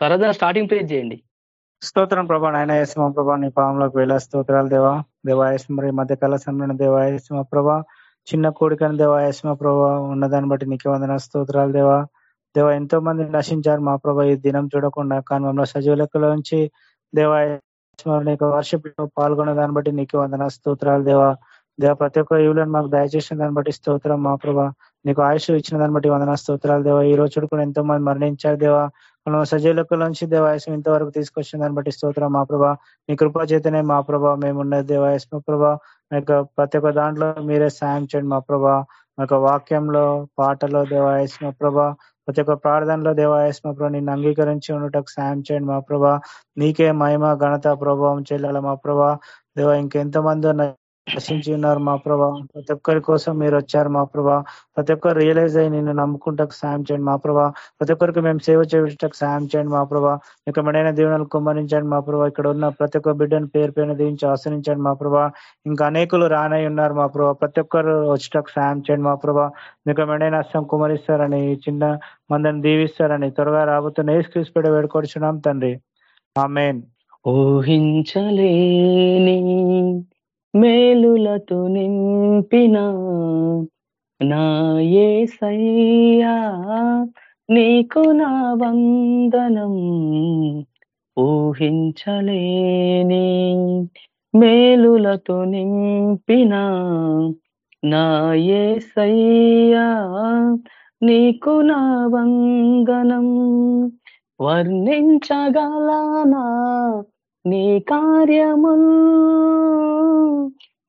సరదా starting place చేయండి. స్తోత్రం ప్రభా నాయన యేసుమ ప్రభా నీ పాములకు వెళ్ళా. స్తోత్రాలు దేవా దేవాయసం మరి మధ్య కలసంలో దేవాయస్మ ప్రభా చిన్న కోడికని దేవాయస్మ ప్రభా ఉన్నదాన్ని బట్టి నీకే వందన స్తోత్రాలు దేవా. దేవా ఎంతో మంది నశించారు మా ప్రభా ఈ దినం చూడకుండా. కానీ మమ్మల్ని సజీవ లెక్కలో నుంచి దేవాయస్మ వర్షిప్ పాల్గొన్న దాన్ని బట్టి నీకే వందన స్తోత్రాలు దేవా. దేవ ప్రతి ఒక్క యువులను మాకు దయచేసిన దాన్ని బట్టి స్తోత్రం మా ప్రభా. నీకు ఆయుష్ ఇచ్చిన దాన్ని బట్టి వందన స్తోత్రాలు దేవా. ఈ రోజు కూడా ఎంతో మంది మరణించారు దేవా. మనం సజీలకు నుంచి దేవాయసం ఇంతవరకు తీసుకొచ్చిన దాన్ని బట్టి స్తోత్రం. మా ప్రభా నీ కృపా చేతనే మా ప్రభా మేమున్నది దేవాయస్మ ప్రభా యొక్క ప్రతి ఒక్క దాంట్లో మీరే సాయం చేయండి మా ప్రభా. యొక్క వాక్యంలో పాటలో దేవాయస్మ ప్రభా ప్రతి ఒక్క ప్రార్థనలో దేవాయస్మ ప్రభా నిన్ను అంగీకరించి ఉండటకు సాయం చేయండి మా ప్రభా. నీకే మహిమ ఘనత ప్రభావం చెల్లాల మా ప్రభా. దేవ ఇంకెంతమంది నశించి ఉన్నారు మా ప్రభా. ప్రతి ఒక్కరి కోసం మీరు వచ్చారు మా ప్రభా. ప్రతి ఒక్కరు రియలైజ్ అయ్యి నిన్ను నమ్ముకుంటకు సాయం చేయండి మా ప్రభా. ప్రతి ఒక్కరికి మేము సేవ చేయటకు సాయం చేయండి మా ప్రభా. ఇక మెడైన దీవెనలు కుమ్మరించండి మా ప్రభా. ఇక్కడ ఉన్న ప్రతి ఒక్క బిడ్డను పేరు పైన దీవించి ఆశ్రయించండి మా ప్రభా. ఇంకా అనేకులు రానై ఉన్నారు మా ప్రభా. ప్రతి ఒక్కరు వచ్చేటకు సాయం చేయండి మా ప్రభా. మీకు మెడైన అస్తం కుమరిస్తారని చిన్న మందని దీవిస్తారని త్వరగా రాబోతున్న ఏ స్క్రీస్ పెడ వేడుకొచ్చున్నాం తండ్రి. ఆ మెయిన్ ఊహించలేని మేలులతో నింపిన నా సయ్యా నీకు నా వందనం ఊహించలేని మేలులతో నింపిన నా సయ్యా నీకు నా వందనం వర్ణించగలనా? నీ కార్యముల్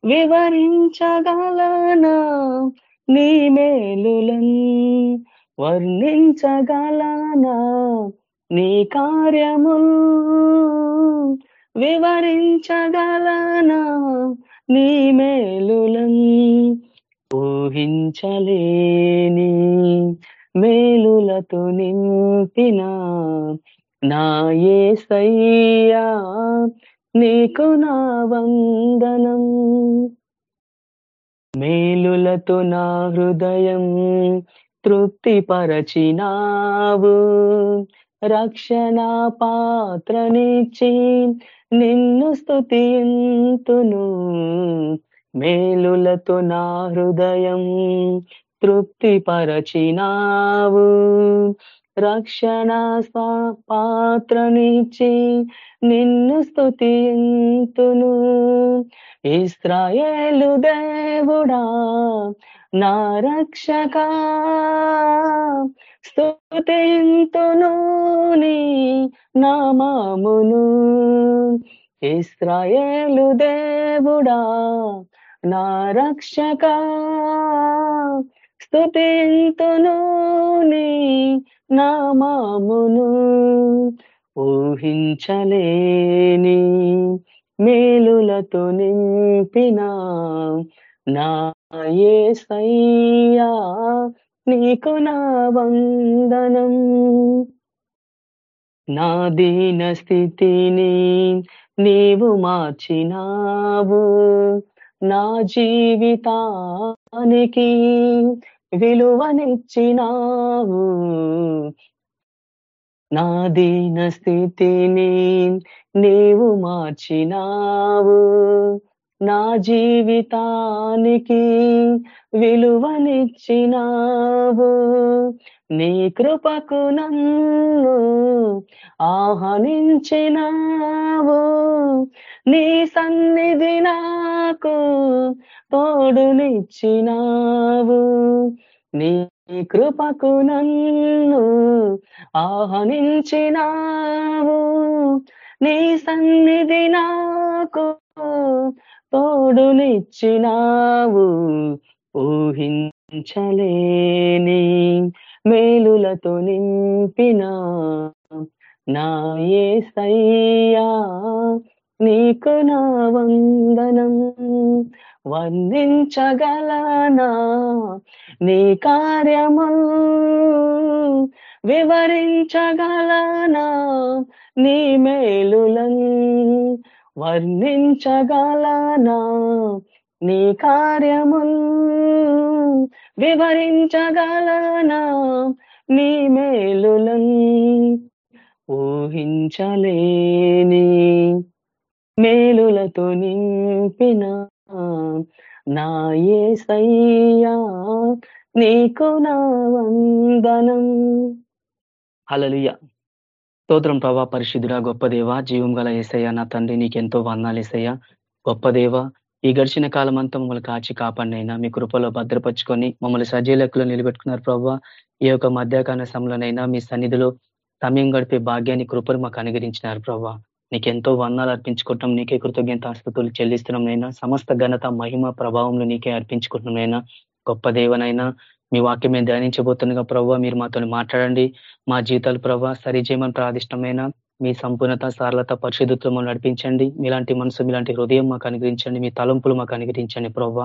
వివరించగలనా? నీ మేలులన్ వర్ణించగలనా? నీ కార్యముల్ వివరించగలనా? నీ మేలులన్ ఊహించలేని మేలులతో నింపిన నా సయ్యా నీకు నా వందనం. మేలులతో నా హృదయం తృప్తి పరచినావు రక్షణ పాత్రనిచ్చి నిన్ను స్థుతింతును మేలులతో నా హృదయం తృప్తి పరచినావు రక్షణ పాత్రనిచ్చి నిన్ను స్థుతింతును ఇస్రాయేలు దేవుడా నా రక్షక స్థుతింతును నీ నామామును. ఇస్రాయేలు దేవుడా నా రక్షక స్థుతింతును నీ నామామును ఊహించలేని మేలులతో నింపిన నాయే సయ్యా నీకు నా వందనం. నా దీన స్థితిని నీవు మార్చినావు. నా జీవితానికి విలువనిచ్చినావు. నా దీన స్థితిని నీవు మార్చినావు. నా జీవితానికి విలువనిచ్చినావు. నీ కృపకు నన్ను ఆహ్వానించినావు. నీ సన్నిధి నాకు తోడునిచ్చినావు నీ కృపకు నన్ను ఆహ్వానించినావు. నీ సన్నిధి నాకు తోడునిచ్చినావు ఊహించలేని మేలులతో నింపిన నా ఏ సయ్యా నీకు నా వందనం. వందించగలనా నీ కార్యము వివరించగలనా? నీ మేలులన్ వర్ణించగలనా? నీ కార్యముల్ వివరించగలనా? నీ మేలులన్ ఊహించలేని మేలులతో నింపినా నా యేసయ్యా నీకు నా వందనం. హలలుయ స్తోత్రం ప్రభా పరిశుద్ధుడా గొప్ప దేవ జీవం గల ఏసయ్య నా తండ్రి నీకెంతో వందాలు ఏసయ్య. గొప్ప దేవ ఈ గడిచిన కాలం అంతా మమ్మల్ని కాచి కాపాడినైనా మీ కృపలో భద్రపరుచుకొని మమ్మల్ని సజీలకులో నిలబెట్టుకున్నారు ప్రభావ ఈ యొక్క మధ్యాహ్న సమయంలోనైనా మీ సన్నిధిలో సమయం గడిపే భాగ్యాన్ని కృపను మాకు అనుగ్రహించినారు ప్రభావ నీకెంతో వందాలు అర్పించుకుంటాం నీకే కృతజ్ఞత ఆస్తుతులు చెల్లిస్తున్నాం నైనా సమస్త ఘనత మహిమ ప్రభావంలో నీకే అర్పించుకుంటున్నాం నైనా గొప్ప దేవనైనా మీ వాక్యం మేము ధ్యానించబోతుండగా ప్రభావ మీరు మాతో మాట్లాడండి. మా జీవితాలు ప్రభావ సరిచేయమని ప్రాదిష్టమైన మీ సంపూర్ణత సారలత పరిశుద్ధత్వం నడిపించండి. మీలాంటి మనసు మీలాంటి హృదయం మాకు అనుగ్రహించండి. మీ తలంపులు మాకు అనుగ్రహించండి ప్రవ్వ.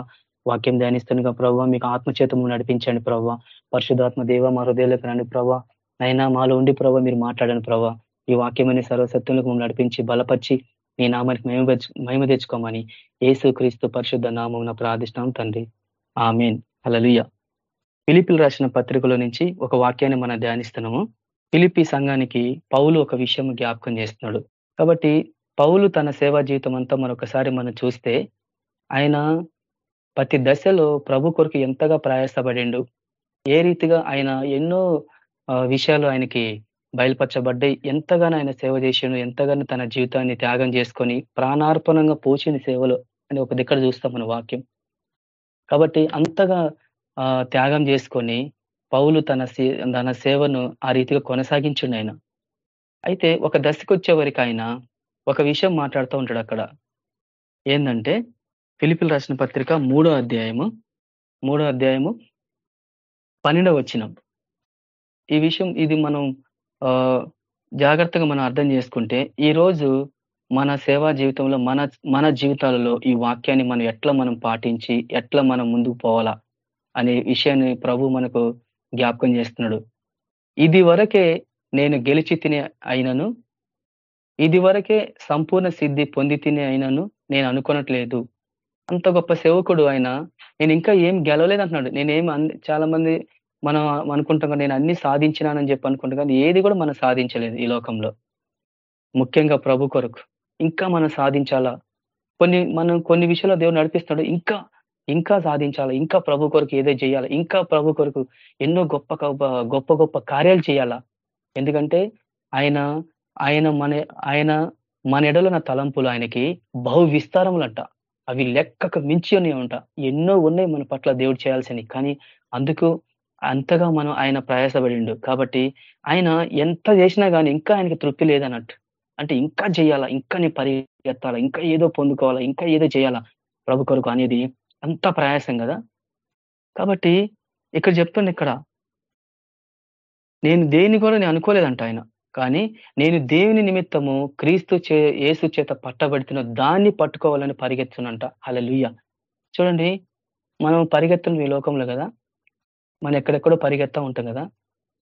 వాక్యం ధ్యానిస్తుండగా ప్రవ్వ మీకు ఆత్మచేతము నడిపించండి ప్రవ్వ. పరిశుధాత్మ దేవ మా హృదయాలకు రండి ప్రవ్వ. అయినా మాలో ఉండి ప్రభావ మీరు మాట్లాడండి ప్రవ్వ. ఈ వాక్యమైన సర్వసత్తులకు మమ్మల్ని నడిపించి బలపరిచి నీ నామానికి మహిమ మహిమ తెచ్చుకోమని ఏసు క్రీస్తు పరిశుద్ధ నామం ప్రార్థిష్టం తండ్రి. ఆమెన్. అలలుయ పిలిపిలు రాసిన పత్రికలో నుంచి ఒక వాక్యాన్ని మనం ధ్యానిస్తున్నాము. పిలిపి సంఘానికి పౌలు ఒక విషయం జ్ఞాపకం చేస్తున్నాడు. కాబట్టి పౌలు తన సేవా జీవితం అంతా మరొకసారి మనం చూస్తే ఆయన ప్రతి దశలో ప్రభు కొరకు ఎంతగా ప్రయాసపడిండు ఏ రీతిగా ఆయన ఎన్నో విషయాలు ఆయనకి బయలుపరచబడ్డాయి ఎంతగానో ఆయన సేవ చేసిండు ఎంతగానో తన జీవితాన్ని త్యాగం చేసుకొని ప్రాణార్పణంగా పోచిన సేవలు అని ఒక దిక్కడ చూస్తాం మన వాక్యం. కాబట్టి అంతగా త్యాగం చేసుకొని పౌలు తన తన సేవను ఆ రీతిగా కొనసాగించండి ఆయన. అయితే ఒక దశకు వచ్చేవరకు ఆయన ఒక విషయం మాట్లాడుతూ ఉంటాడు అక్కడ. ఏంటంటే ఫిలిపిల్ రాసిన పత్రిక మూడో అధ్యాయము మూడో అధ్యాయము పన్నెండవ వచ్చినం ఈ విషయం ఇది మనం జాగ్రత్తగా మనం అర్థం చేసుకుంటే ఈ రోజు మన సేవా జీవితంలో మన మన జీవితాలలో ఈ వాక్యాన్ని మనం ఎట్లా మనం పాటించి ఎట్లా మనం ముందుకు పోవాలా అనే విషయాన్ని ప్రభు మనకు జ్ఞాపకం చేస్తున్నాడు. ఇది వరకే నేను గెలిచి తినే అయినను ఇది వరకే సంపూర్ణ సిద్ధి పొంది తినే అయినను నేను అనుకోనట్లేదు. అంత గొప్ప సేవకుడు ఆయన. నేను ఇంకా ఏం గెలవలేదు అంటున్నాడు నేనేం చాలా మంది మనం అనుకుంటాం నేను అన్ని సాధించినానని చెప్పి అనుకుంటాం కానీ ఏది కూడా మనం సాధించలేదు ఈ లోకంలో. ముఖ్యంగా ప్రభు కొరకు. ఇంకా మనం సాధించాలా? కొన్ని మనం కొన్ని విషయాల్లో దేవుడు నడిపిస్తాడు. ఇంకా ఇంకా సాధించాలా? ఇంకా ప్రభు కొరకు ఏదో చేయాలా? ఇంకా ప్రభు కొరకు ఎన్నో గొప్ప గొప్ప గొప్ప కార్యాలు చేయాలా? ఎందుకంటే ఆయన ఆయన మన ఆయన మన ఎడలున్న తలంపులు ఆయనకి బహు విస్తారములంట. అవి లెక్కకు మించి ఉన్నాయి అంట ఎన్నో ఉన్నాయి మన పట్ల దేవుడు చేయాల్సినవి. కానీ అందుకు అంతగా మనం ఆయన ప్రయాసపడిండు. కాబట్టి ఆయన ఎంత చేసినా కానీ ఇంకా ఆయనకి తృప్తి లేదన్నట్టు. అంటే ఇంకా చేయాలా ఇంకా నీ పరిగెత్తాలా ఇంకా ఏదో పొందుకోవాలా ఇంకా ఏదో చేయాలా ప్రభు కొరకు అనేది అంత ప్రయాసం కదా. కాబట్టి ఇక్కడ చెప్తుంది ఇక్కడ నేను దేని కూడా నేను అనుకోలేదంట ఆయన. కానీ నేను దేవుని నిమిత్తము క్రీస్తు చే ఏసు చేత పట్టబడుతున్న దాన్ని పట్టుకోవాలని పరిగెత్తునంట అలా చూడండి మనం పరిగెత్తున్న ఈ లోకంలో కదా. మనం ఎక్కడెక్కడో పరిగెత్తా ఉంటాం కదా.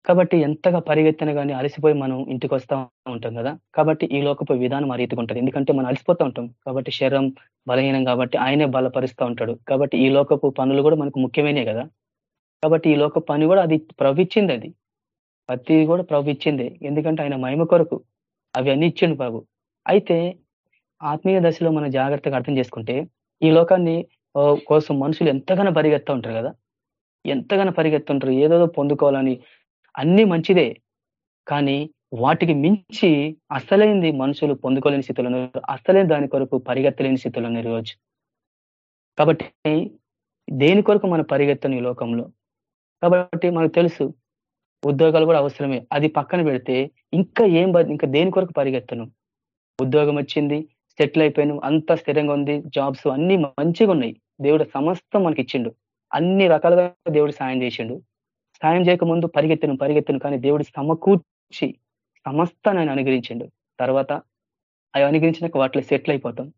కాబట్టి ఎంతగా పరిగెత్తిన కానీ అలసిపోయి మనం ఇంటికి వస్తూ ఉంటాం కదా. కాబట్టి ఈ లోకపు విధానం ఆ రీతిగా ఉంటుంది. ఎందుకంటే మనం అలసిపోతూ ఉంటాం. కాబట్టి శరీరం బలహీనం కాబట్టి ఆయనే బలపరుస్తూ ఉంటాడు. కాబట్టి ఈ లోకపు పనులు కూడా మనకు ముఖ్యమైనవి కదా. కాబట్టి ఈ లోక పని కూడా అది ప్రవిచ్చింది అది. ప్రతి కూడా ప్రభు ఎందుకంటే ఆయన మహిమ కొరకు అవి అన్ని ఇచ్చిండు ప్రభు అయితే ఆత్మీయ దశలో మనం జాగ్రత్తగా అర్థం చేసుకుంటే ఈ లోకాన్ని కోసం మనుషులు ఎంతగానో పరిగెత్తా ఉంటారు కదా. ఎంతగానో పరిగెత్తుంటారు ఏదోదో పొందుకోవాలని. అన్ని మంచిదే. కానీ వాటికి మించి అసలైంది మనుషులు పొందుకోలేని స్థితిలో అసలైన దాని కొరకు పరిగెత్తలేని స్థితిలో రోజు కాబట్టి దేని కొరకు మనం పరిగెత్తను ఈ లోకంలో? కాబట్టి మనకు తెలుసు ఉద్యోగాలు కూడా అవసరమే. అది పక్కన పెడితే ఇంకా ఏం ఇంకా దేని కొరకు పరిగెత్తను? ఉద్యోగం వచ్చింది సెటిల్ అయిపోయాను అంత స్థిరంగా ఉంది జాబ్స్ అన్ని మంచిగా ఉన్నాయి దేవుడు సమస్తం మనకి ఇచ్చిండు అన్ని రకాలుగా దేవుడు సాయం చేసిండు. సాయం చేయకముందు పరిగెత్తను పరిగెత్తను. కానీ దేవుడు సమకూర్చి సమస్త ఆయన అనుగ్రహించిండు. తర్వాత అవి అనుగ్రహించినాక వాటిలో సెటిల్ అయిపోతాం.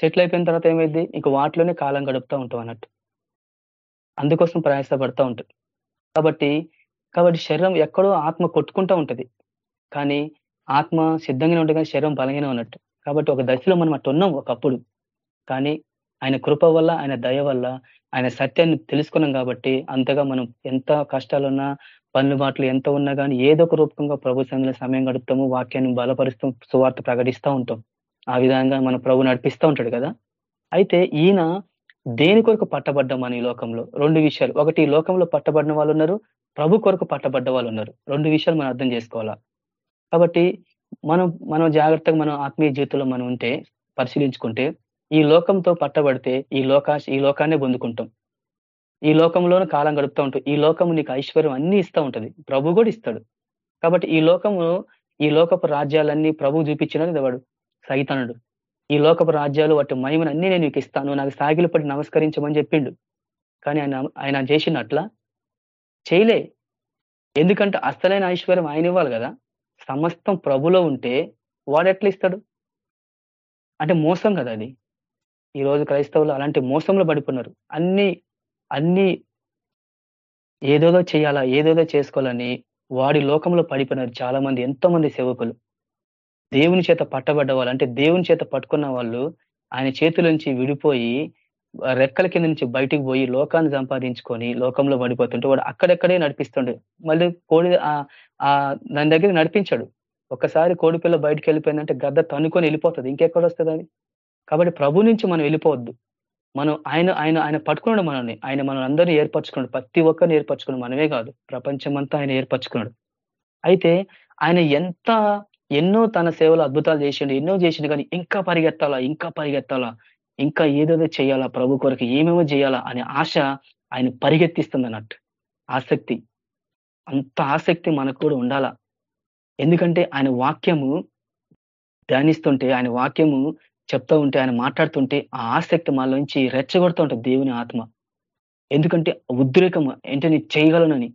సెటిల్ అయిపోయిన తర్వాత ఏమైంది? ఇంక వాటిలోనే కాలం గడుపుతూ ఉంటాం అన్నట్టు. అందుకోసం ప్రయాసపడుతూ ఉంటుంది కాబట్టి కాబట్టి శరీరం ఎక్కడో ఆత్మ కొట్టుకుంటూ ఉంటది. కానీ ఆత్మ సిద్ధంగానే ఉంటుంది కానీ శరీరం బలంగానే ఉన్నట్టు. కాబట్టి ఒక దశలో మనం అట్టున్నాం ఒకప్పుడు. కానీ ఆయన కృప వల్ల ఆయన దయ వల్ల ఆయన సత్యాన్ని తెలుసుకున్నాం కాబట్టి అంతగా మనం ఎంత కష్టాలున్నా పనులు మాటలు ఎంత ఉన్నా కానీ ఏదో ఒక రూపంగా ప్రభు సంఘంలో సమయం గడుపుతాము వాక్యాన్ని బలపరుస్తూ సువార్త ప్రకటిస్తూ ఉంటాం. ఆ విధంగా మన ప్రభు నడిపిస్తూ ఉంటాడు కదా. అయితే ఈయన దేని కొరకు పట్టబడ్డం మన ఈ లోకంలో? రెండు విషయాలు. ఒకటి ఈ లోకంలో పట్టబడిన వాళ్ళు ఉన్నారు ప్రభు కొరకు పట్టబడ్డ వాళ్ళు ఉన్నారు. రెండు విషయాలు మనం అర్థం చేసుకోవాలా? కాబట్టి మనం మనం జాగ్రత్తగా మనం ఆత్మీయ జీవితంలో మనం ఉంటే పరిశీలించుకుంటే ఈ లోకంతో పట్టబడితే ఈ లోకా ఈ లోకాన్ని పొందుకుంటాం. ఈ లోకంలోనే కాలం గడుపుతూ ఉంటాం ఈ లోకము నీకు ఐశ్వర్యం అన్ని ఇస్తూ ఉంటది. ప్రభు కూడా ఇస్తాడు. కాబట్టి ఈ లోకము ఈ లోకపు రాజ్యాలన్నీ ప్రభు చూపించినది వాడు సైతనుడు. ఈ లోకపు రాజ్యాలు వాటి మహిమను అన్ని నేను నీకు ఇస్తాను నాకు సాగిలు పడి నమస్కరించమని చెప్పిండు. కానీ ఆయన ఆయన చేసినట్లా చేయలే. ఎందుకంటే అసలైన ఐశ్వర్యం ఆయన ఇవ్వాలి కదా. సమస్తం ప్రభులో ఉంటే వాడు ఎట్లా ఇస్తాడు? అంటే మోసం కదా అది. ఈ రోజు క్రైస్తవులు అలాంటి మోసంలో పడిపోయినారు. అన్ని అన్ని ఏదోదో చేయాలా ఏదోదో చేసుకోవాలని వాడి లోకంలో పడిపోయినారు చాలా మంది ఎంతో మంది సేవకులు. దేవుని చేత పట్టబడ్డ వాళ్ళు అంటే దేవుని చేత పట్టుకున్న వాళ్ళు ఆయన చేతుల నుంచి విడిపోయి రెక్కల కింద నుంచి బయటికి పోయి లోకాన్ని సంపాదించుకొని లోకంలో పడిపోతుంటే వాడు అక్కడెక్కడే నడిపిస్తుండే. మళ్ళీ కోడి దాని దగ్గర నడిపించాడు. ఒకసారి కోడిపిల్ల బయటకు వెళ్ళిపోయిందంటే గద్ద తనుకొని వెళ్ళిపోతుంది. ఇంకెక్కడ వస్తుంది అది? కాబట్టి ప్రభు నుంచి మనం వెళ్ళిపోవద్దు. మనం ఆయన ఆయన ఆయన పట్టుకున్నాడు మనల్ని. ఆయన మనం అందరినీ ఏర్పరచుకున్నాడు. ప్రతి ఒక్కరిని ఏర్పరచుకున్నాడు. మనమే కాదు. ప్రపంచమంతా ఆయన ఏర్పరచుకున్నాడు. అయితే ఆయన ఎంత ఎన్నో తన సేవలు అద్భుతాలు చేసిండు ఎన్నో చేసిండు కానీ ఇంకా పరిగెత్తాలా ఇంకా పరిగెత్తాలా ఇంకా ఏదేదో చేయాలా ప్రభు కొరకు ఏమేమో చేయాలా అనే ఆశ ఆయన పరిగెత్తిస్తుంది అన్నట్టు ఆసక్తి. అంత ఆసక్తి మనకు కూడా ఉండాలా? ఎందుకంటే ఆయన వాక్యము ధ్యానిస్తుంటే ఆయన వాక్యము చెప్తూ ఉంటే ఆయన మాట్లాడుతుంటే ఆ ఆసక్తి మనలోంచి రెచ్చగొడుతూ ఉంటుంది దేవుని ఆత్మ. ఎందుకంటే ఉద్రేకం ఏంటని చేయగలనని.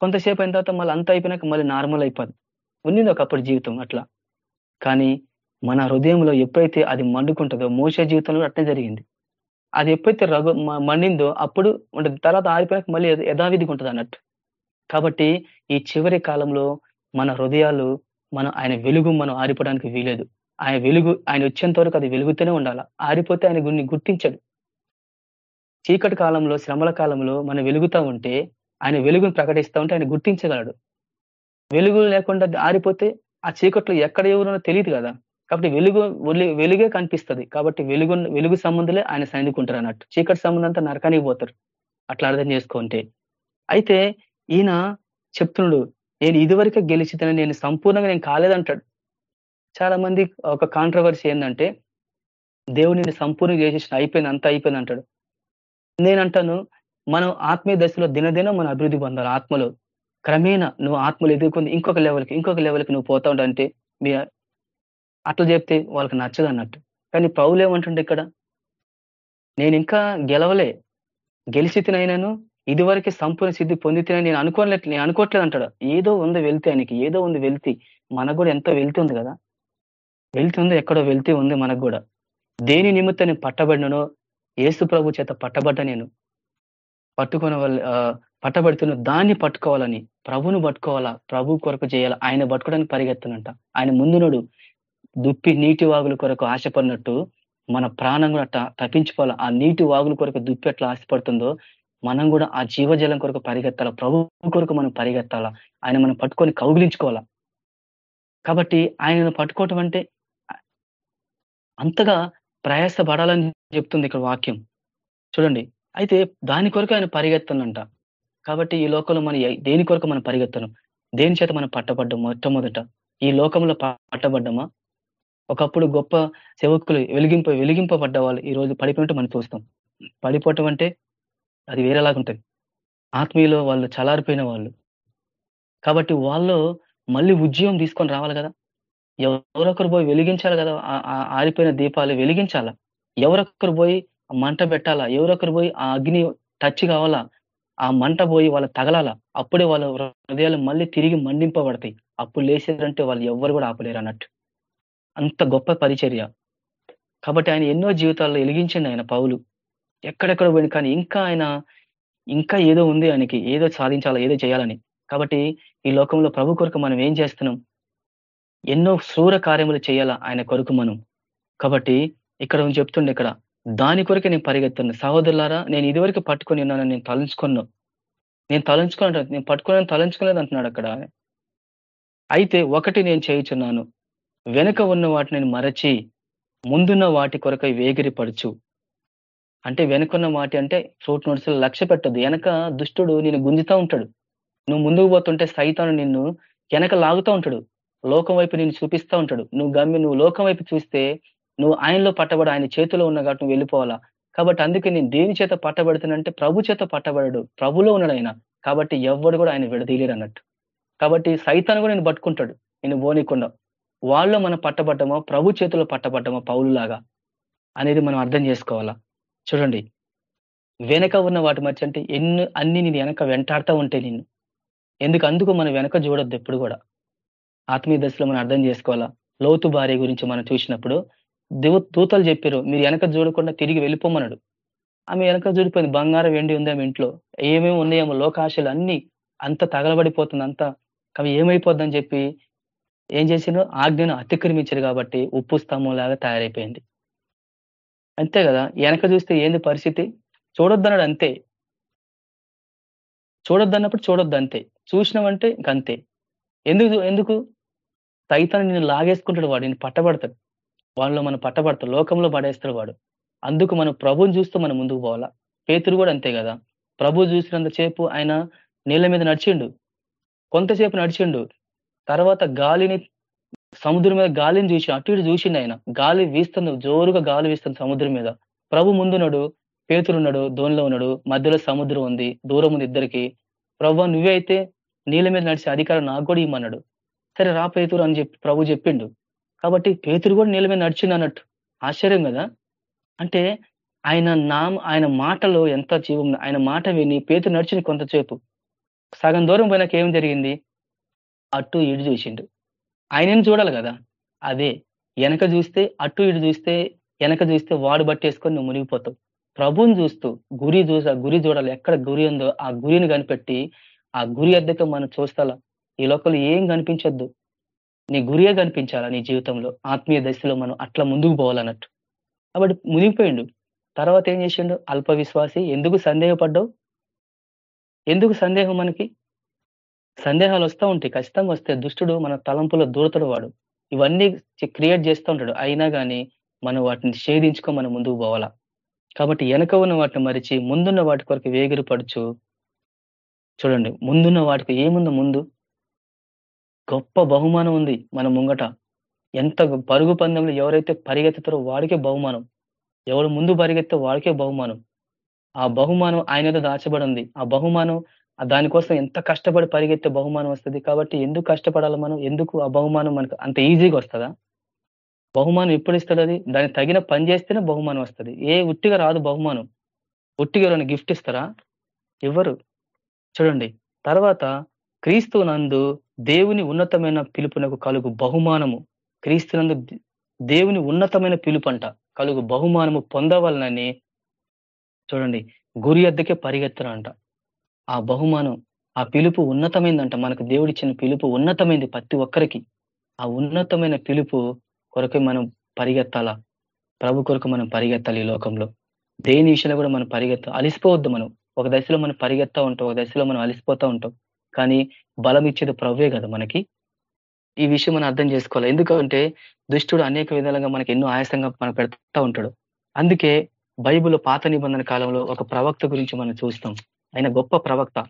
కొంతసేపు అయిన తర్వాత మళ్ళీ అంత అయిపోయినాక మళ్ళీ నార్మల్ అయిపోదు. ఉన్నింది ఒకప్పుడు జీవితం అట్లా. కానీ మన హృదయంలో ఎప్పుడైతే అది మండుకుంటుందో మోస జీవితంలో అట్నే జరిగింది. అది ఎప్పుడైతే రఘు మండిందో అప్పుడు ఉంటుంది. తర్వాత ఆరిపోయాక మళ్ళీ యథావిధిగా ఉంటుంది అన్నట్టు. కాబట్టి ఈ చివరి కాలంలో మన హృదయాలు మనం ఆయన వెలుగు మనం ఆరిపోవడానికి వీలేదు ఆయన వెలుగు ఆయన వచ్చేంత వరకు అది వెలుగుతూనే ఉండాల? ఆరిపోతే ఆయన గురిని గుర్తించాడు. చీకటి కాలంలో శ్రమల కాలంలో మనం వెలుగుతూ ఉంటే ఆయన వెలుగును ప్రకటిస్తూ ఉంటే ఆయన గుర్తించగలడు. వెలుగు లేకుండా ఆరిపోతే ఆ చీకట్లో ఎక్కడ ఎవరునో తెలియదు కదా. కాబట్టి వెలుగు వెలుగే కనిపిస్తుంది. కాబట్టి వెలుగు వెలుగు సంబంధులే ఆయన సైనికుంటారు అన్నట్టు. చీకటి సంబంధం అంతా నరకానికి పోతారు. అట్లా అర్థం చేసుకుంటే. అయితే ఈయన చెప్తున్నాడు నేను ఇదివరకే గెలిచితేనే నేను సంపూర్ణంగా నేను కాలేదంటాడు. చాలా మంది ఒక కాంట్రవర్సీ ఏంటంటే దేవుడిని సంపూర్ణ చేసేసిన అయిపోయింది అంతా అయిపోయింది అంటాడు. నేనంటాను మనం ఆత్మీయ దశలో దినదినం మన అభివృద్ధి పొందాలి ఆత్మలో. క్రమేణా నువ్వు ఆత్మలు ఎదుర్కొని ఇంకొక లెవెల్కి ఇంకొక లెవెల్కి నువ్వు పోతా ఉంటే మీ అట్లా చెప్తే వాళ్ళకి నచ్చదు అన్నట్టు. కానీ పౌలు ఏమంటుండే ఇక్కడ? నేను ఇంకా గెలవలే. గెలిచి తినైనాను ఇదివరకే సంపూర్ణ సిద్ధి పొందితేనే నేను అనుకోలేదు నేను అనుకోవట్లేదు అంటాడు. ఏదో ఉంది వెళ్తే ఆయనకి ఏదో ఉంది వెళ్తే మనకు కూడా ఎంతో వెళ్తుంది కదా. వెళ్తుందో ఎక్కడో వెళ్తూ ఉంది మనకు కూడా. దేని నిమిత్తం నేను పట్టబడినో ఏసు ప్రభు చేత పట్టబడ్డ నేను. పట్టుకొని వాళ్ళ పట్టబడుతున్న దాన్ని పట్టుకోవాలని ప్రభును పట్టుకోవాలా ప్రభు కొరకు చేయాలా ఆయన పట్టుకోవడానికి పరిగెత్తనంట. ఆయన ముందునడు దుప్పి నీటి వాగుల కొరకు ఆశపడినట్టు మన ప్రాణం కూడా తప్పించుకోవాలా. ఆ నీటి వాగుల కొరకు దుప్పి ఎట్లా ఆశపడుతుందో మనం కూడా ఆ జీవజలం కొరకు పరిగెత్తాలా ప్రభు కొరకు మనం పరిగెత్తాలా ఆయన మనం పట్టుకొని కౌగిలించుకోవాలా. కాబట్టి ఆయనను పట్టుకోవటం అంటే అంతగా ప్రయాసపడాలని చెప్తుంది ఇక్కడ వాక్యం. చూడండి. అయితే దాని కొరకు ఆయన పరిగెత్తనంట. కాబట్టి ఈ లోకంలో మనం దేని కొరకు మనం పరిగెత్తను? దేని చేత మనం పట్టబడ్డం మొట్టమొదట? ఈ లోకంలో పట్టబడ్డమా? ఒకప్పుడు గొప్ప సేవకులు వెలిగింప వెలిగింపబడ్డ వాళ్ళు ఈ రోజు పడిపోయినట్టు మనం చూస్తాం. పడిపోవటం అంటే అది వేరేలాగా ఉంటుంది. ఆత్మీయులో వాళ్ళు చలారిపోయిన వాళ్ళు. కాబట్టి వాళ్ళు మళ్ళీ ఉద్యోగం తీసుకొని రావాలి కదా? ఎవరొకరు పోయి వెలిగించాలి కదా? ఆరిపోయిన దీపాలు వెలిగించాలా? ఎవరొకరు పోయి మంట పెట్టాలా? ఎవరొకరు పోయి ఆ అగ్ని టచ్ కావాలా? ఆ మంట పోయి వాళ్ళ తగలాల? అప్పుడే వాళ్ళ హృదయాలు మళ్ళీ తిరిగి మండింపబడతాయి. అప్పుడు లేచారంటే వాళ్ళు ఎవరు కూడా ఆపలేరు అన్నట్టు. అంత గొప్ప పరిచర్య. కాబట్టి ఆయన ఎన్నో జీవితాల్లో వెలిగించండి ఆయన పౌలు. ఎక్కడెక్కడ పోయింది కానీ ఇంకా ఆయన ఇంకా ఏదో ఉంది ఆయనకి. ఏదో సాధించాలా? ఏదో చేయాలని. కాబట్టి ఈ లోకంలో ప్రభు కొరకు మనం ఏం చేస్తున్నాం? ఎన్నో శూర కార్యములు చేయాలా ఆయన కొరకు మనం కాబట్టి ఇక్కడ చెప్తుండే ఇక్కడ దాని కొరకే నేను పరిగెత్తున్నా. సహోదరులారా నేను ఇదివరకు పట్టుకొని ఉన్నాను నేను తలంచుకున్నా. నేను తలంచుకున్నా నేను పట్టుకున్నాను తలంచుకోలేదు అంటున్నాడు అక్కడ. అయితే ఒకటి నేను చేయుచున్నాను. వెనుక ఉన్న వాటిని మరచి ముందున్న వాటి కొరకై వేగిరిపడుచు. అంటే వెనుకున్న వాటి అంటే ఫ్రూట్ నోట్స్ లక్ష్య పెట్టదు. వెనక దుష్టుడు నేను గుంజుతా ఉంటాడు. నువ్వు ముందుకు పోతుంటే సైతాను నిన్ను వెనక లాగుతూ ఉంటాడు. లోకం వైపు నేను చూపిస్తూ ఉంటాడు. నువ్వు గమ్మి నువ్వు లోకం వైపు చూస్తే నువ్వు ఆయనలో పట్టబడి ఆయన చేతిలో ఉన్న కాబట్టి నువ్వు వెళ్ళిపోవాలా? కాబట్టి అందుకే నేను దేని చేత పట్టబడుతున్నంటే ప్రభు చేత పట్టబడడు. ప్రభులో ఉన్నాడు ఆయన. కాబట్టి ఎవ్వడు కూడా ఆయన విడదీయలేరు అన్నట్టు. కాబట్టి సైతాన్ని కూడా నేను పట్టుకుంటాడు. నేను పోనీకుండా. వాళ్ళు మనం పట్టబడ్డమో? ప్రభు చేతిలో పట్టబడ్డమో? పౌలులాగా. అనేది మనం అర్థం చేసుకోవాలా? చూడండి. వెనక ఉన్న వాటి మధ్య అంటే ఎన్ని అన్ని నేను వెనక వెంటాడుతూ ఉంటే నిన్ను. ఎందుకు? అందుకు మనం వెనక చూడొద్దు ఎప్పుడు కూడా. ఆత్మీయ దశలో మనం అర్థం చేసుకోవాలా? లోతు భార్య గురించి మనం చూసినప్పుడు దేవ దూతలు చెప్పారు మీరు వెనక చూడకుండా తిరిగి వెళ్ళిపోమన్నాడు. ఆమె వెనక చూడిపోయింది. బంగారం వెండి ఉంది ఆమె ఇంట్లో. ఏమేమి ఉన్నాయేమో లోకాశలు అన్ని అంత తగలబడిపోతుంది. అంత అవి ఏమైపోద్దని చెప్పి ఏం చేసిండ్రు? ఆజ్ఞను అతిక్రమించారు కాబట్టి ఉప్పు స్తంభం లాగా తయారైపోయింది. అంతే కదా? వెనక చూస్తే ఏంది పరిస్థితి? చూడొద్దన్నాడు అంతే. చూడొద్దన్నప్పుడు చూడొద్దు అంతే. చూసినామంటే ఇంకంతే ఎందుకు ఎందుకు? సైతాన్ని నేను లాగేసుకుంటాడు వాడు నేను పట్టబడతాడు. వాళ్ళలో మనం పట్టబడతాడు లోకంలో పడేస్తాడు వాడు. అందుకు మనం ప్రభుని చూస్తూ మనం ముందుకు పోవాలా? పేతురు కూడా అంతే కదా. ప్రభు చూసినంతసేపు ఆయన నీళ్ళ మీద నడిచిండు. కొంతసేపు నడిచిండు. తర్వాత గాలిని సముద్రం మీద గాలిని చూసి అటు ఇటు చూసిండు ఆయన. గాలి వీస్తుంది జోరుగా గాలి వీస్తుంది సముద్రం మీద. ప్రభు ముందున్నాడు పేతురున్నాడు దోనిలో ఉన్నాడు మధ్యలో సముద్రం ఉంది దూరం ఉంది ఇద్దరికి. ప్రభు నువ్వే అయితే నీళ్ళ మీద నడిచే అధికారం నాకు కూడా ఇమ్మన్నాడు. సరే రా పేతురు అని చెప్పి ప్రభు చెప్పిండు. కాబట్టి పేతురు కూడా నీళ్ళ మీద నడిచిండు అన్నట్టు. ఆశ్చర్యం కదా? అంటే ఆయన నామ ఆయన మాటలో ఎంత జీవం ఆయన మాట విని పేతురు నడిచింది కొంతసేపు. సగం దూరం పోయినాక ఏం జరిగింది? అటు ఇటు చూసిండు. ఆయనని చూడాలి కదా? అదే వెనక చూస్తే అటు ఇటు చూస్తే వెనక చూస్తే వాడు బట్టేసుకొని నువ్వు మునిగిపోతావు. ప్రభుని చూస్తూ గురి చూసా గురి చూడాలి. ఎక్కడ గురి ఉందో ఆ గురిని కనిపెట్టి ఆ గురి అద్దెతో మనం చూస్తాలా? ఈ లోకంలో ఏం కనిపించొద్దు. నీ గురియే కనిపించాలా నీ జీవితంలో? ఆత్మీయ దశలో మనం అట్లా ముందుకు పోవాలన్నట్టు. కాబట్టి మునిగిపోయిండు. తర్వాత ఏం చేసిండు? అల్ప విశ్వాసి ఎందుకు సందేహపడ్డావు? ఎందుకు సందేహం మనకి? సందేహాలు వస్తూ ఉంటాయి. ఖచ్చితంగా వస్తే దుష్టుడు మన తలంపులో దూరతడు వాడు. ఇవన్నీ క్రియేట్ చేస్తూ ఉంటాడు. అయినా కానీ మనం వాటిని ఛేదించుకో మనం ముందుకు పోవాలా. కాబట్టి వెనక ఉన్న వాటిని మరిచి ముందున్న వాటి కొరకు వేగిరి పడుచు. చూడండి. ముందున్న వాటికి ఏముందో ముందు? గొప్ప బహుమానం ఉంది మన ముంగట. ఎంత పరుగు పందెంలో ఎవరైతే పరిగెత్తుతారో వాడికే బహుమానం. ఎవరు ముందు పరిగెత్తే వాడికే బహుమానం. ఆ బహుమానం ఆయన దాచబడి ఉంది. ఆ బహుమానం దానికోసం ఎంత కష్టపడి పరిగెత్తే బహుమానం వస్తుంది. కాబట్టి ఎందుకు కష్టపడాలి మనం? ఎందుకు ఆ బహుమానం మనకు అంత ఈజీగా వస్తుందా? బహుమానం ఎప్పుడు ఇస్తుంది అది? దానికి తగిన పని చేస్తేనే బహుమానం వస్తుంది. ఏ ఉట్టిగా రాదు బహుమానం. ఉట్టిగా ఎవరైనా గిఫ్ట్ ఇస్తారా? ఎవరు? చూడండి. తర్వాత క్రీస్తు నందు దేవుని ఉన్నతమైన పిలుపునకు కలుగు బహుమానము. క్రీస్తునందు దేవుని ఉన్నతమైన పిలుపంట కలుగు బహుమానము పొందవలనని చూడండి. గురి అద్దకే పరిగెత్తరంట. ఆ బహుమానం ఆ పిలుపు ఉన్నతమైందంట. మనకు దేవుడిచ్చిన పిలుపు ఉన్నతమైంది ప్రతి ఒక్కరికి. ఆ ఉన్నతమైన పిలుపు కొరకు మనం పరిగెత్తాలా? ప్రభు కొరకు మనం పరిగెత్తాలి ఈ లోకంలో. దేని విషయంలో కూడా మనం పరిగెత్త అలిసిపోవద్దు మనం. ఒక దశలో మనం పరిగెత్తా ఉంటాం ఒక దశలో మనం అలిసిపోతా ఉంటాం. కానీ బలం ఇచ్చేది ప్రవ్వే కదా మనకి. ఈ విషయం మనం అర్థం చేసుకోవాలి. ఎందుకంటే దుష్టుడు అనేక విధాలుగా మనకి ఎన్నో ఆయాసంగా మనం పెడతా ఉంటాడు. అందుకే బైబుల్ పాత నిబంధన కాలంలో ఒక ప్రవక్త గురించి మనం చూస్తాం. ఆయన గొప్ప ప్రవక్త.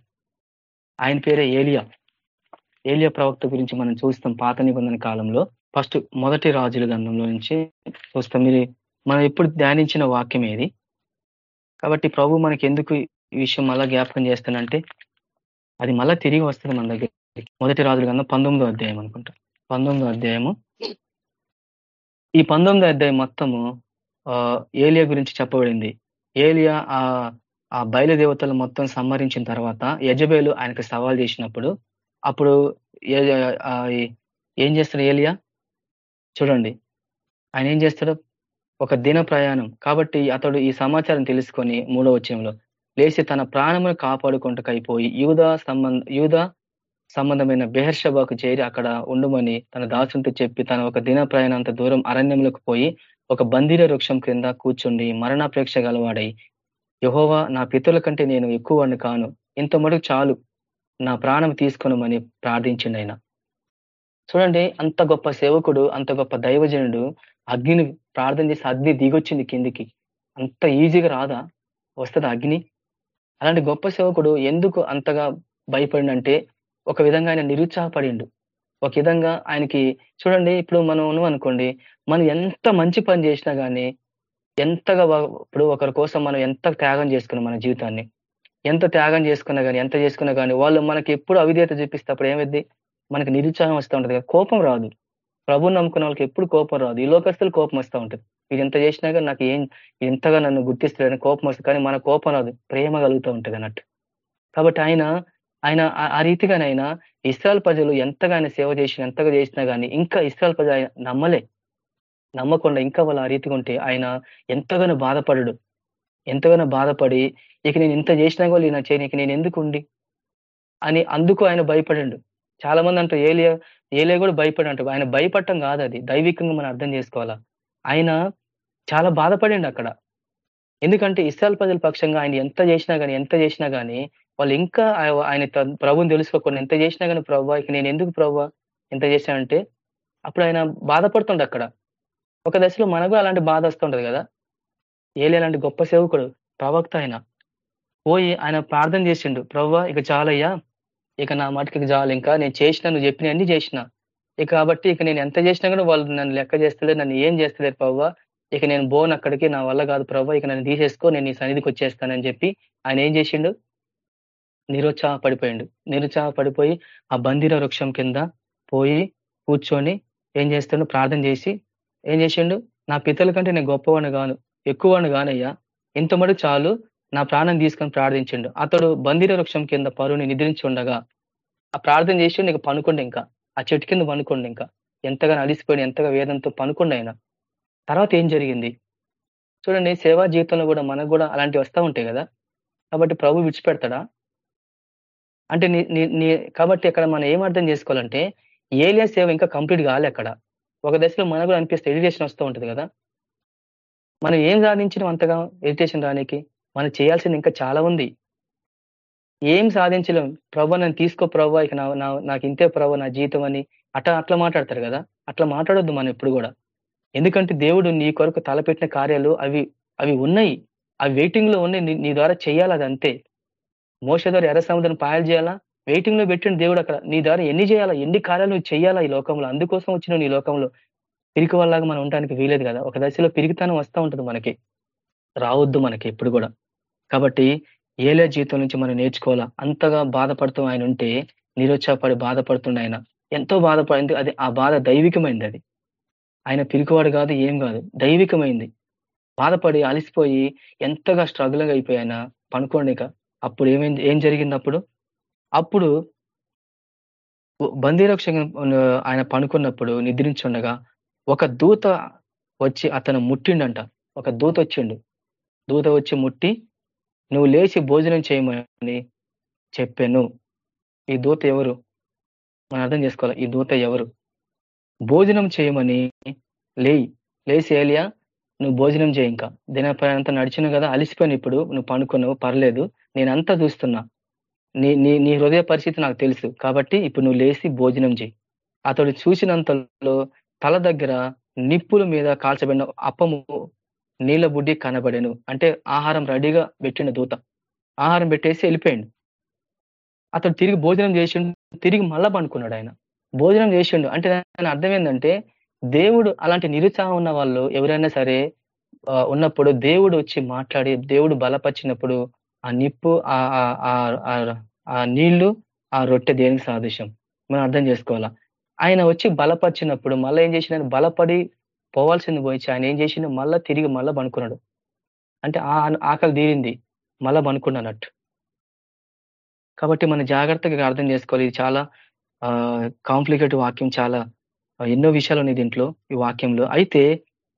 ఆయన పేరే ఏలియా. ఏలియా ప్రవక్త గురించి మనం చూస్తాం పాత నిబంధన కాలంలో. ఫస్ట్ మొదటి రాజుల గంధంలో నుంచి చూస్తాం. మీరు మనం ఎప్పుడు ధ్యానించిన వాక్యం ఏది? కాబట్టి ప్రభు మనకి ఎందుకు ఈ విషయం అలా జ్ఞాపకం చేస్తానంటే అది మళ్ళా తిరిగి వస్తుంది మన దగ్గరికి. మొదటి రాజుల కన్నా పంతొమ్మిదో అధ్యాయం అనుకుంటా. పంతొమ్మిదో అధ్యాయము. ఈ పంతొమ్మిదో అధ్యాయం మొత్తము ఏలియా గురించి చెప్పబడింది. ఏలియా ఆ ఆ బయలుదేవతలు మొత్తం సంహరించిన తర్వాత యజబేలు ఆయనకు సవాల్ చేసినప్పుడు అప్పుడు ఏం చేస్తాడు ఏలియా? చూడండి. ఆయన ఏం చేస్తాడు? ఒక దిన ప్రయాణం. కాబట్టి అతడు ఈ సమాచారం తెలుసుకొని మూడో వచ్చంలో లేచి తన ప్రాణమును కాపాడుకుంటకైపోయి యూద సంబంధ యూద సంబంధమైన బెహర్షబాకు చేరి అక్కడ ఉండమని తన దాసునితో చెప్పి తన ఒక దిన ప్రయాణంత దూరం అరణ్యంలోకి పోయి ఒక బందీర వృక్షం క్రింద కూర్చుండి మరణాపేక్ష గలవాడై యహోవా నా పితరుల కంటే నేను ఎక్కువ కాను ఇంత మటుకు చాలు నా ప్రాణం తీసుకొనమని ప్రార్థించిండు ఆయన చూడండి అంత గొప్ప సేవకుడు అంత గొప్ప దైవజనుడు అగ్నిని ప్రార్థన చేసి అగ్ని దిగొచ్చింది కిందికి. అంత ఈజీగా రాదా? వస్తుంది అగ్ని? అలాంటి గొప్ప సేవకుడు ఎందుకు అంతగా భయపడినంటే ఒక విధంగా ఆయన నిరుత్సాహపడిండు. ఒక విధంగా ఆయనకి చూడండి ఇప్పుడు మనం ఉన్నాం అనుకోండి మనం ఎంత మంచి పని చేసినా కానీ ఎంతగా ఇప్పుడు ఒకరి కోసం మనం ఎంత త్యాగం చేసుకున్నాం మన జీవితాన్ని ఎంత త్యాగం చేసుకున్నా కానీ ఎంత చేసుకున్నా కానీ వాళ్ళు మనకి ఎప్పుడు అవిధేత చూపిస్తే అప్పుడు ఏమైంది మనకి నిరుత్సాహం వస్తూ ఉంటుంది కదా కోపం రాదు. ప్రభు నమ్ముకున్న వాళ్ళకి ఎప్పుడు కోపం రాదు. ఈ లోకస్తులు కోపం వస్తూ ఉంటుంది. ఇది ఎంత చేసినా కానీ నాకు ఏం ఎంతగా నన్ను గుర్తిస్తాడని కోపం వస్తుంది. కానీ మన కోపం రాదు. ప్రేమ కలుగుతూ ఉంటుంది అన్నట్టు. కాబట్టి ఆయన ఆయన ఆ రీతిగానైనా ఇస్రాయల్ ప్రజలు ఎంతగానే సేవ చేసిన ఎంతగా చేసినా కానీ ఇంకా ఇస్రాయల్ ప్రజలు ఆయన నమ్మలే. నమ్మకుండా ఇంకా వాళ్ళు ఆ రీతిగా ఉంటే ఆయన ఎంతగానో బాధపడడు. ఎంతగానో బాధపడి ఇక నేను ఇంత చేసినా కూడా నా ఇక నేను ఎందుకు ఉండి? అని అందుకు ఆయన భయపడండు. చాలా మంది అంటారు ఏలియా ఏలియా కూడా భయపడి అంటారు. ఆయన భయపడటం కాదు అది. దైవికంగా మనం అర్థం చేసుకోవాలా? ఆయన చాలా బాధపడిండు అక్కడ. ఎందుకంటే ఇస్రాయల్ ప్రజల పక్షంగా ఆయన ఎంత చేసినా కానీ ఎంత చేసినా కానీ వాళ్ళు ఇంకా ఆయన ప్రభుని తెలుసుకోకుండా ఎంత చేసినా కానీ ప్రభావ ఇక నేను ఎందుకు ప్రభావ ఎంత చేశానంటే అప్పుడు ఆయన బాధపడుతుండే అక్కడ. ఒక దశలో మనకు అలాంటి బాధ వస్తుంటది కదా. ఏలే అలాంటి గొప్ప సేవకుడు ప్రవక్త ఆయన. పోయి ఆయన ప్రార్థన చేసిండు ప్రవ్వ ఇక చాలయ్యా ఇక నా మటుకి చాలు ఇంకా నేను చేసిన నువ్వు చెప్పిన అన్ని చేసిన. ఇక కాబట్టి ఇక నేను ఎంత చేసినా కూడా వాళ్ళు నన్ను లెక్క చేస్తలేదు నన్ను ఏం చేస్తలేరు ప్రవ్వ. ఇక నేను బోన్ అక్కడికి నా వల్ల కాదు ప్రవ్వ. ఇక నన్ను తీసేసుకో నేను ఈ సన్నిధికి వచ్చేస్తానని చెప్పి ఆయన ఏం చేసిండు? నిరుత్సాహ పడిపోయిండు నిరుత్సాహ పడిపోయి ఆ బందిర వృక్షం కింద పోయి కూర్చొని ఏం చేస్తాడు? ప్రార్థన చేసి ఏం చేసిండు? నా పితల కంటే నేను గొప్పవాడిని గాను ఎక్కువవాడిని గానయ్యా ఇంత మటు చాలు నా ప్రాణం తీసుకొని ప్రార్థించిండు. అతడు బందిర వృక్షం కింద పరుని నిద్రించి ఉండగా ఆ ప్రార్థన చేసి నీకు పనుకోండి ఇంకా. ఆ చెట్టు కింద పనుకోండి ఇంకా. ఎంతగా అలిసిపోయిన ఎంతగా వేదంతో పనుకోండి ఆయన తర్వాత ఏం జరిగింది? చూడండి సేవా జీవితంలో కూడా మనకు కూడా అలాంటివి వస్తూ ఉంటాయి కదా. కాబట్టి ప్రభు విడిచిపెడతాడా? అంటే నీ కాబట్టి ఇక్కడ మనం ఏం అర్థం చేసుకోవాలంటే ఏలియా సేవ ఇంకా కంప్లీట్ కాలే అక్కడ. ఒక దశలో మనకు కూడా అనిపిస్తే ఎడిటేషన్ వస్తూ ఉంటుంది కదా. మనం ఏం సాధించినాం అంతగా ఎడిటేషన్ రానికి? మనం చేయాల్సింది ఇంకా చాలా ఉంది. ఏం సాధించలేం. ప్రభా నన్ను తీసుకో ప్రభా ఇక నాకు ఇంతే ప్రభా నా జీవితం అని అట్లా అట్లా మాట్లాడతారు కదా. అట్లా మాట్లాడొద్దు మనం ఎప్పుడు కూడా. ఎందుకంటే దేవుడు నీ కొరకు తలపెట్టిన కార్యాలు అవి అవి ఉన్నాయి. అవి వెయిటింగ్లో ఉన్నాయి. నీ ద్వారా చేయాలి అది అంతే. మోస ద్వారా ఎర్ర సముద్రం పాయలు చేయాలా? వెయిటింగ్లో పెట్టిన దేవుడు అక్కడ నీ ద్వారా ఎన్ని చేయాలా? ఎన్ని కార్యాలు నువ్వు చేయాలా ఈ లోకంలో? అందుకోసం వచ్చిన నీ లోకంలో. పిరికి వాళ్ళగా మనం ఉండడానికి వీలేదు కదా. ఒక దశలో పిరికితనం వస్తూ ఉంటుంది మనకి. రావద్దు మనకి ఎప్పుడు కూడా. కాబట్టి ఏలే జీవితం నుంచి మనం నేర్చుకోవాలా? అంతగా బాధపడుతూ ఆయన ఉంటే నిరుత్సాహపడి బాధపడుతుండే ఆయన. ఎంతో బాధపడింది అది ఆ బాధ దైవికమైంది అది. ఆయన పిరికివాడు కాదు ఏం కాదు దైవికమైంది. బాధపడి అలిసిపోయి ఎంతగా స్ట్రగుల్ అయిపోయి ఆయన పనుకోండిక అప్పుడు ఏమైంది ఏం జరిగింది అప్పుడు? అప్పుడు బందీరక్ష ఆయన పనుకున్నప్పుడు నిద్రించుండగా ఒక దూత వచ్చి అతను ముట్టిండంట. ఒక దూత వచ్చిండు. దూత వచ్చి ముట్టి నువ్వు లేచి భోజనం చేయమని చెప్పాను. ఈ దూత ఎవరు? మనం అర్థం చేసుకోవాలి. ఈ దూత ఎవరు? భోజనం చేయమని లేయి. లేచి ఏలియా నువ్వు భోజనం చేయి ఇంకా. దినపైనంతా నడిచిన కదా అలిసిపోయిన ఇప్పుడు నువ్వు పనుకున్నావు పర్లేదు. నేనంతా చూస్తున్నా. నీ నీ నీ హృదయ పరిస్థితి నాకు తెలుసు. కాబట్టి ఇప్పుడు నువ్వు లేచి భోజనం చేయి. అతడు చూసినంతలో తల దగ్గర నిప్పుల మీద కాల్చబడిన అప్పము నీళ్ళ బుడ్డి కనబడేను. అంటే ఆహారం రెడీగా పెట్టిన దూత. ఆహారం పెట్టేసి వెళ్ళిపోయాడు. అతడు తిరిగి భోజనం చేసిండు. తిరిగి మళ్ళా పండుకున్నాడు ఆయన. భోజనం చేసిండు. అంటే దాని అర్థం ఏంటంటే దేవుడు అలాంటి నిరుత్సాహం ఉన్న వాళ్ళు ఎవరైనా సరే ఉన్నప్పుడు దేవుడు వచ్చి మాట్లాడి దేవుడు బలపరిచినప్పుడు ఆ నిప్పు ఆ నీళ్ళు ఆ రొట్టె దేనికి సాదృశ్యం? మనం అర్థం చేసుకోవాలా? ఆయన వచ్చి బలపరిచినప్పుడు మళ్ళీ ఏం చేసిన బలపడి పోవాల్సింది పోయించి ఆయన ఏం చేసిండు? మళ్ళా తిరిగి మళ్ళా పనుకున్నాడు. అంటే ఆ ఆకలి తీరింది. మళ్ళా పనుకున్నానట్టు కాబట్టి మనం జాగ్రత్తగా అర్థం చేసుకోవాలి. ఇది చాలా కాంప్లికేటివ్ వాక్యం చాలా ఎన్నో విషయాలు ఉన్నాయి దీంట్లో ఈ వాక్యంలో. అయితే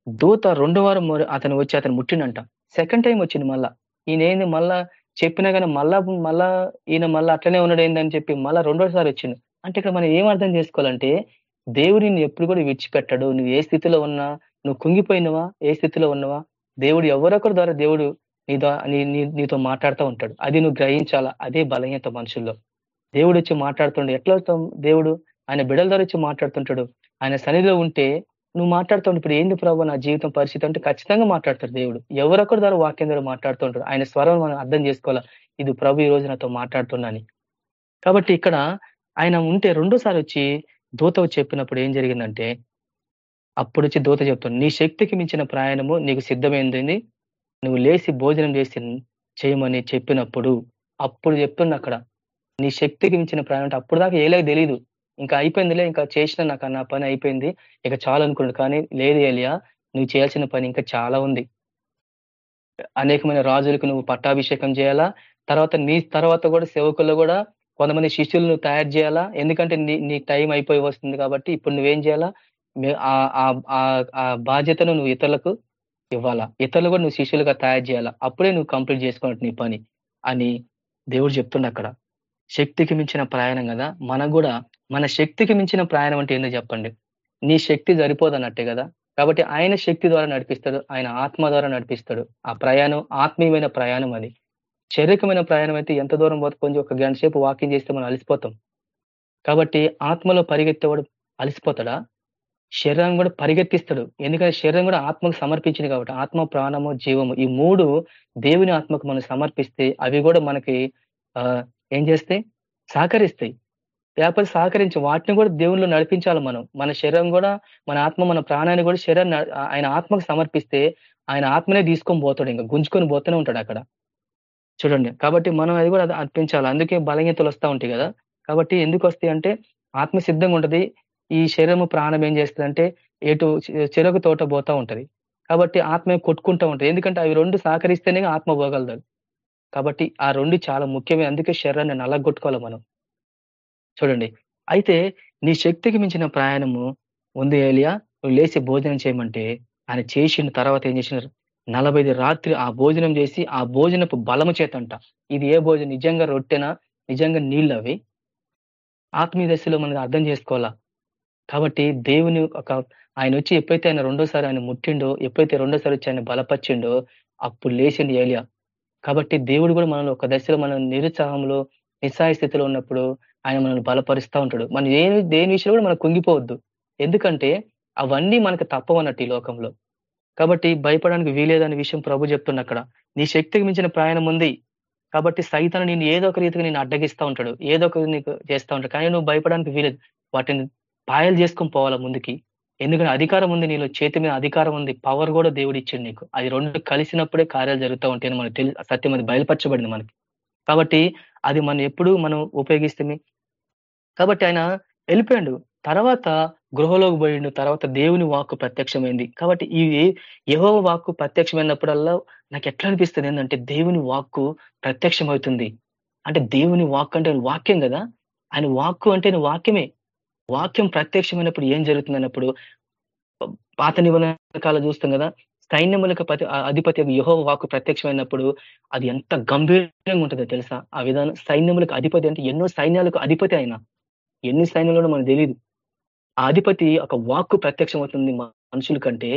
దూత రెండు వారం అతను వచ్చి అతను ముట్టినంట సెకండ్ టైం వచ్చింది మళ్ళా. ఈయన ఏంది? మళ్ళా చెప్పినా కానీ మళ్ళా మళ్ళా ఈయన మళ్ళీ అట్లనే ఉన్నాడు ఏందని చెప్పి మళ్ళా రెండోసారి వచ్చింది అంటే ఇక్కడ మనం ఏం అర్థం చేసుకోవాలంటే దేవుడిని ఎప్పుడు కూడా విడిచిపెట్టాడు. నువ్వు ఏ స్థితిలో ఉన్నా నువ్వు కుంగిపోయినవా? ఏ స్థితిలో ఉన్నవా? దేవుడు ఎవరొకరి ద్వారా దేవుడు నీతో నీ నీతో మాట్లాడుతూ ఉంటాడు. అది నువ్వు గ్రహించాలా? అదే బలహీనత మనుషుల్లో. దేవుడు వచ్చి మాట్లాడుతుండే. ఎట్లా దేవుడు? ఆయన బిడల ద్వారా వచ్చి మాట్లాడుతుంటాడు. ఆయన సన్నిధిలో ఉంటే నువ్వు మాట్లాడుతుంటే ఇప్పుడు ఏంది ప్రభావ నా జీవితం పరిస్థితి అంటే ఖచ్చితంగా మాట్లాడతాడు దేవుడు. ఎవరొకరి ద్వారా వాక్యం ద్వారా మాట్లాడుతుంటాడు. ఆయన స్వరం మనం అర్థం చేసుకోవాలా? ఇది ప్రభు ఈ రోజు నాతో మాట్లాడుతున్నాని కాబట్టి ఇక్కడ ఆయన ఉంటే రెండోసారి వచ్చి దూత చెప్పినప్పుడు ఏం జరిగిందంటే అప్పుడు వచ్చి దూత చెప్తాను నీ శక్తికి మించిన ప్రయాణము నీకు సిద్ధమైంది నువ్వు లేచి భోజనం చేసి చేయమని చెప్పినప్పుడు అప్పుడు చెప్తున్నా అక్కడ నీ శక్తికి మించిన ప్రయాణం అంటే అప్పుడు దాకా ఏలేక తెలియదు ఇంకా అయిపోయిందిలే ఇంకా చేసిన నాకు నా పని అయిపోయింది ఇక చాలా అనుకున్నాడు. కానీ లేదు ఏలియా నువ్వు చేయాల్సిన పని ఇంకా చాలా ఉంది. అనేకమైన రాజులకు నువ్వు పట్టాభిషేకం చేయాలా? తర్వాత నీ తర్వాత కూడా సేవకుల్లో కూడా కొంతమంది శిష్యులను తయారు చేయాలా? ఎందుకంటే నీ నీ టైం అయిపోయి వస్తుంది కాబట్టి ఇప్పుడు నువ్వేం చేయాలా? ఆ బాధ్యతను నువ్వు ఇతరులకు ఇవ్వాలా? ఇతరులు కూడా నువ్వు శిష్యులుగా తయారు చేయాలా? అప్పుడే నువ్వు కంప్లీట్ చేసుకున్నట్టు నీ పని అని దేవుడు చెప్తుండ అక్కడ. శక్తికి మించిన ప్రయాణం కదా? మనకు కూడా మన శక్తికి మించిన ప్రయాణం అంటే ఏందో చెప్పండి. నీ శక్తి సరిపోదన్నట్టే కదా? కాబట్టి ఆయన శక్తి ద్వారా నడిపిస్తాడు ఆయన ఆత్మ ద్వారా నడిపిస్తాడు. ఆ ప్రయాణం ఆత్మీయమైన ప్రయాణం అది. శారీరకమైన ప్రయాణం అయితే ఎంత దూరం పోతే ఒక గంట సేపు వాకింగ్ చేస్తే మనం అలసిపోతాం. కాబట్టి ఆత్మలో పరిగెత్తేవాడు అలసిపోతాడా? శరీరం కూడా పరిగెత్తిస్తాడు. ఎందుకంటే శరీరం కూడా ఆత్మకు సమర్పించింది కాబట్టి ఆత్మ ప్రాణము జీవము ఈ మూడు దేవుని ఆత్మకు మనం సమర్పిస్తే అవి కూడా మనకి ఏం చేస్తాయి? సహకరిస్తాయి. లేకపోతే సహకరించి వాటిని కూడా దేవుళ్ళు నడిపించాలి మనం. మన శరీరం కూడా మన ఆత్మ మన ప్రాణాన్ని కూడా శరీరం ఆయన ఆత్మకు సమర్పిస్తే ఆయన ఆత్మనే తీసుకొని పోతాడు. ఇంకా గుంజుకొని పోతూనే ఉంటాడు అక్కడ. చూడండి. కాబట్టి మనం అది కూడా అర్పించాలి. అందుకే బలహీనతలు వస్తూ ఉంటాయి కదా. కాబట్టి ఎందుకు వస్తాయి అంటే ఆత్మ సిద్ధంగా ఉంటుంది. ఈ శరీరము ప్రాణం ఏం చేస్తుందంటే ఎటు చెరకు తోట పోతా ఉంటది. కాబట్టి ఆత్మ కొట్టుకుంటూ ఉంటుంది. ఎందుకంటే అవి రెండు సహకరిస్తేనే ఆత్మ పోగలదు కాబట్టి ఆ రెండు చాలా ముఖ్యమే. అందుకే శరీరాన్ని నల్లగొట్టుకోవాలి మనం. చూడండి. అయితే నీ శక్తికి మించిన ప్రయాణము ఉంది ఏలియా. నువ్వు లేచి భోజనం చేయమంటే ఆయన చేసిన తర్వాత ఏం చేసినారు? నలభై రాత్రి ఆ భోజనం చేసి ఆ భోజనపు బలము చేతంట. ఇది ఏ భోజనం? నిజంగా రొట్టెనా? నిజంగా నీళ్ళు అవి ఆత్మీయ దశలో మనకు అర్థం చేసుకోవాలా? కాబట్టి దేవుని ఒక ఆయన వచ్చి ఎప్పుడైతే ఆయన రెండోసారి ఆయన ముట్టిండో ఎప్పుడైతే రెండోసారి వచ్చి ఆయన బలపరిచిండో అప్పుడు లేచింది ఏలియా. కాబట్టి దేవుడు కూడా మనల్ని ఒక దశలో మనం నిరుత్సాహంలో నిస్సాయ స్థితిలో ఉన్నప్పుడు ఆయన మనల్ని బలపరుస్తూ ఉంటాడు. మనం ఏ దేని విషయంలో కూడా మనం కుంగిపోవద్దు. ఎందుకంటే అవన్నీ మనకు తప్పవన్నట్టు ఈ లోకంలో. కాబట్టి భయపడడానికి వీలేదనే విషయం ప్రభు చెప్తున్న అక్కడ. నీ శక్తికి మించిన ప్రయాణం ఉంది. కాబట్టి సైతాన్ని నేను ఏదో ఒక రీతిగా నేను అడ్డగిస్తూ ఉంటాడు. ఏదో ఒక నీకు చేస్తూ ఉంటాడు. కానీ నువ్వు భయపడడానికి వీలేదు. వాటిని పాయలు చేసుకొని పోవాలా ముందుకి. ఎందుకంటే అధికారం ఉంది నీలో. చేతి మీద అధికారం ఉంది. పవర్ కూడా దేవుడు ఇచ్చిండు నీకు. అది రెండు కలిసినప్పుడే కార్యాలు జరుగుతూ ఉంటాయని మనకు తెలి సత్యం అది బయలుపరచబడింది మనకి. కాబట్టి అది మనం ఎప్పుడు మనం ఉపయోగిస్తే కాబట్టి ఆయన వెళ్ళిపోయాడు. తర్వాత గృహలోకి పోయిండు తర్వాత దేవుని వాక్కు ప్రత్యక్షమైంది. కాబట్టి ఈ యహో వాక్కు ప్రత్యక్షమైనప్పుడల్లా నాకు ఎట్లా అనిపిస్తుంది ఏంటంటే దేవుని వాక్కు ప్రత్యక్షమవుతుంది. అంటే దేవుని వాక్ అంటే వాక్యం కదా? ఆయన వాక్కు అంటే వాక్యమే. వాక్యం ప్రత్యక్షమైనప్పుడు ఏం జరుగుతుంది అన్నప్పుడు పాత నిబంధన కాలం చూస్తాం కదా? సైన్యములకు ప్రతి అధిపతి యహో వాక్కు ప్రత్యక్షమైనప్పుడు అది ఎంత గంభీరంగా ఉంటుందో తెలుసా? ఆ విధానం సైన్యములకు అధిపతి అంటే ఎన్నో సైన్యాలకు అధిపతి ఆయన. ఎన్ని సైన్యంలో మనకు తెలియదు అధిపతి ఒక వాక్కు ప్రత్యక్షం అవుతుంది మనుషుల కంటే